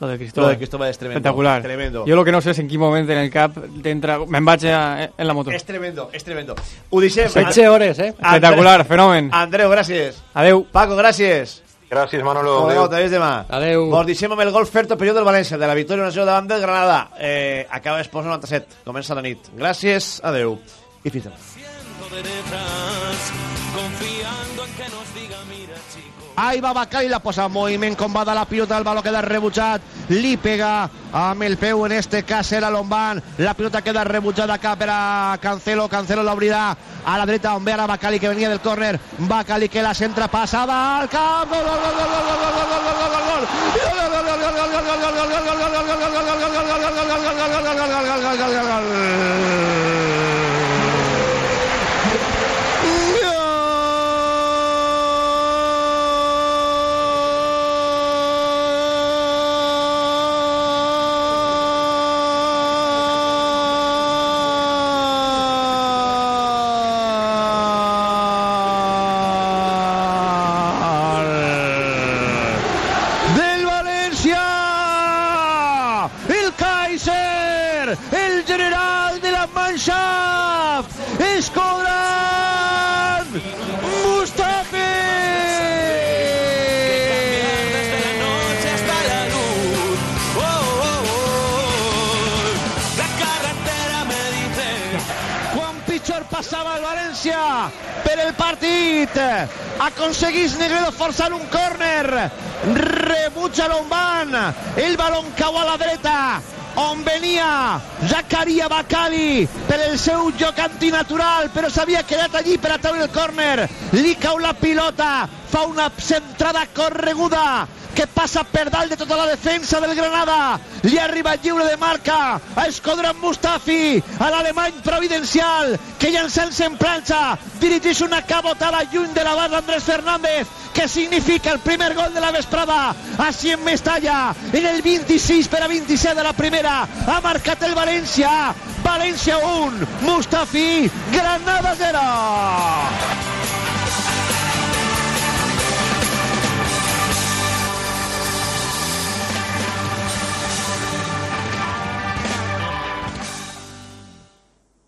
Lo de Cristóbal. Lo de Cristóbal és tremendo, Espectacular. tremendo. Jo lo que no sé és en quin moment en el cap t'entra... Me'n vaig a, en la moto. És tremendo, és tremendo. Ho deixem. Setze hores, eh? Espectacular, fenomen. Andreu, gràcies. Adeu. Paco, gràcies. Gràcies, Manolo. Adeu. Te veus demà. Adeu. Vos deixem amb el gol Ferto Peugeot del València, de la victòria 1-0 davant del Granada. Eh, acaba Esports 97. Comença la nit. Gràcies, adeu. I fins demà. Confiando en que nos diga mira chico Ahí va Bacali, la posa en moviment com va de la pilota, el baló queda rebutjat, li pega amb el peu, en este cas era Lombán, la pilota queda rebutjada acá per a Cancelo, Cancelo l'obrirà a la dreta on ve ara Bacali que venia del córner, Bacali que la centra passada al camp, gol, gol, gol, gol, gol, gol, gol, gol, gol, gol, gol, gol, gol, del València per el partit. Aconseguís Negredo forçar un córner. Rebutja Lombán. El balon cau a la dreta on venia Zakaria Bacali per el seu joc antinatural però s'havia quedat allí per atraure el córner li cau la pilota fa una centrada correguda que passa per dalt de tota la defensa del Granada. Li ha arribat lliure de marca a Escodran Mustafi, a l'alemany providencial, que llançant-se en planxa dirigeix una cabotada lluny de la barra Andrés Fernández, que significa el primer gol de la vesprada. Així en Mestalla, en el 26 per a 27 de la primera, ha marcat el València. València 1, Mustafi, Granada 0.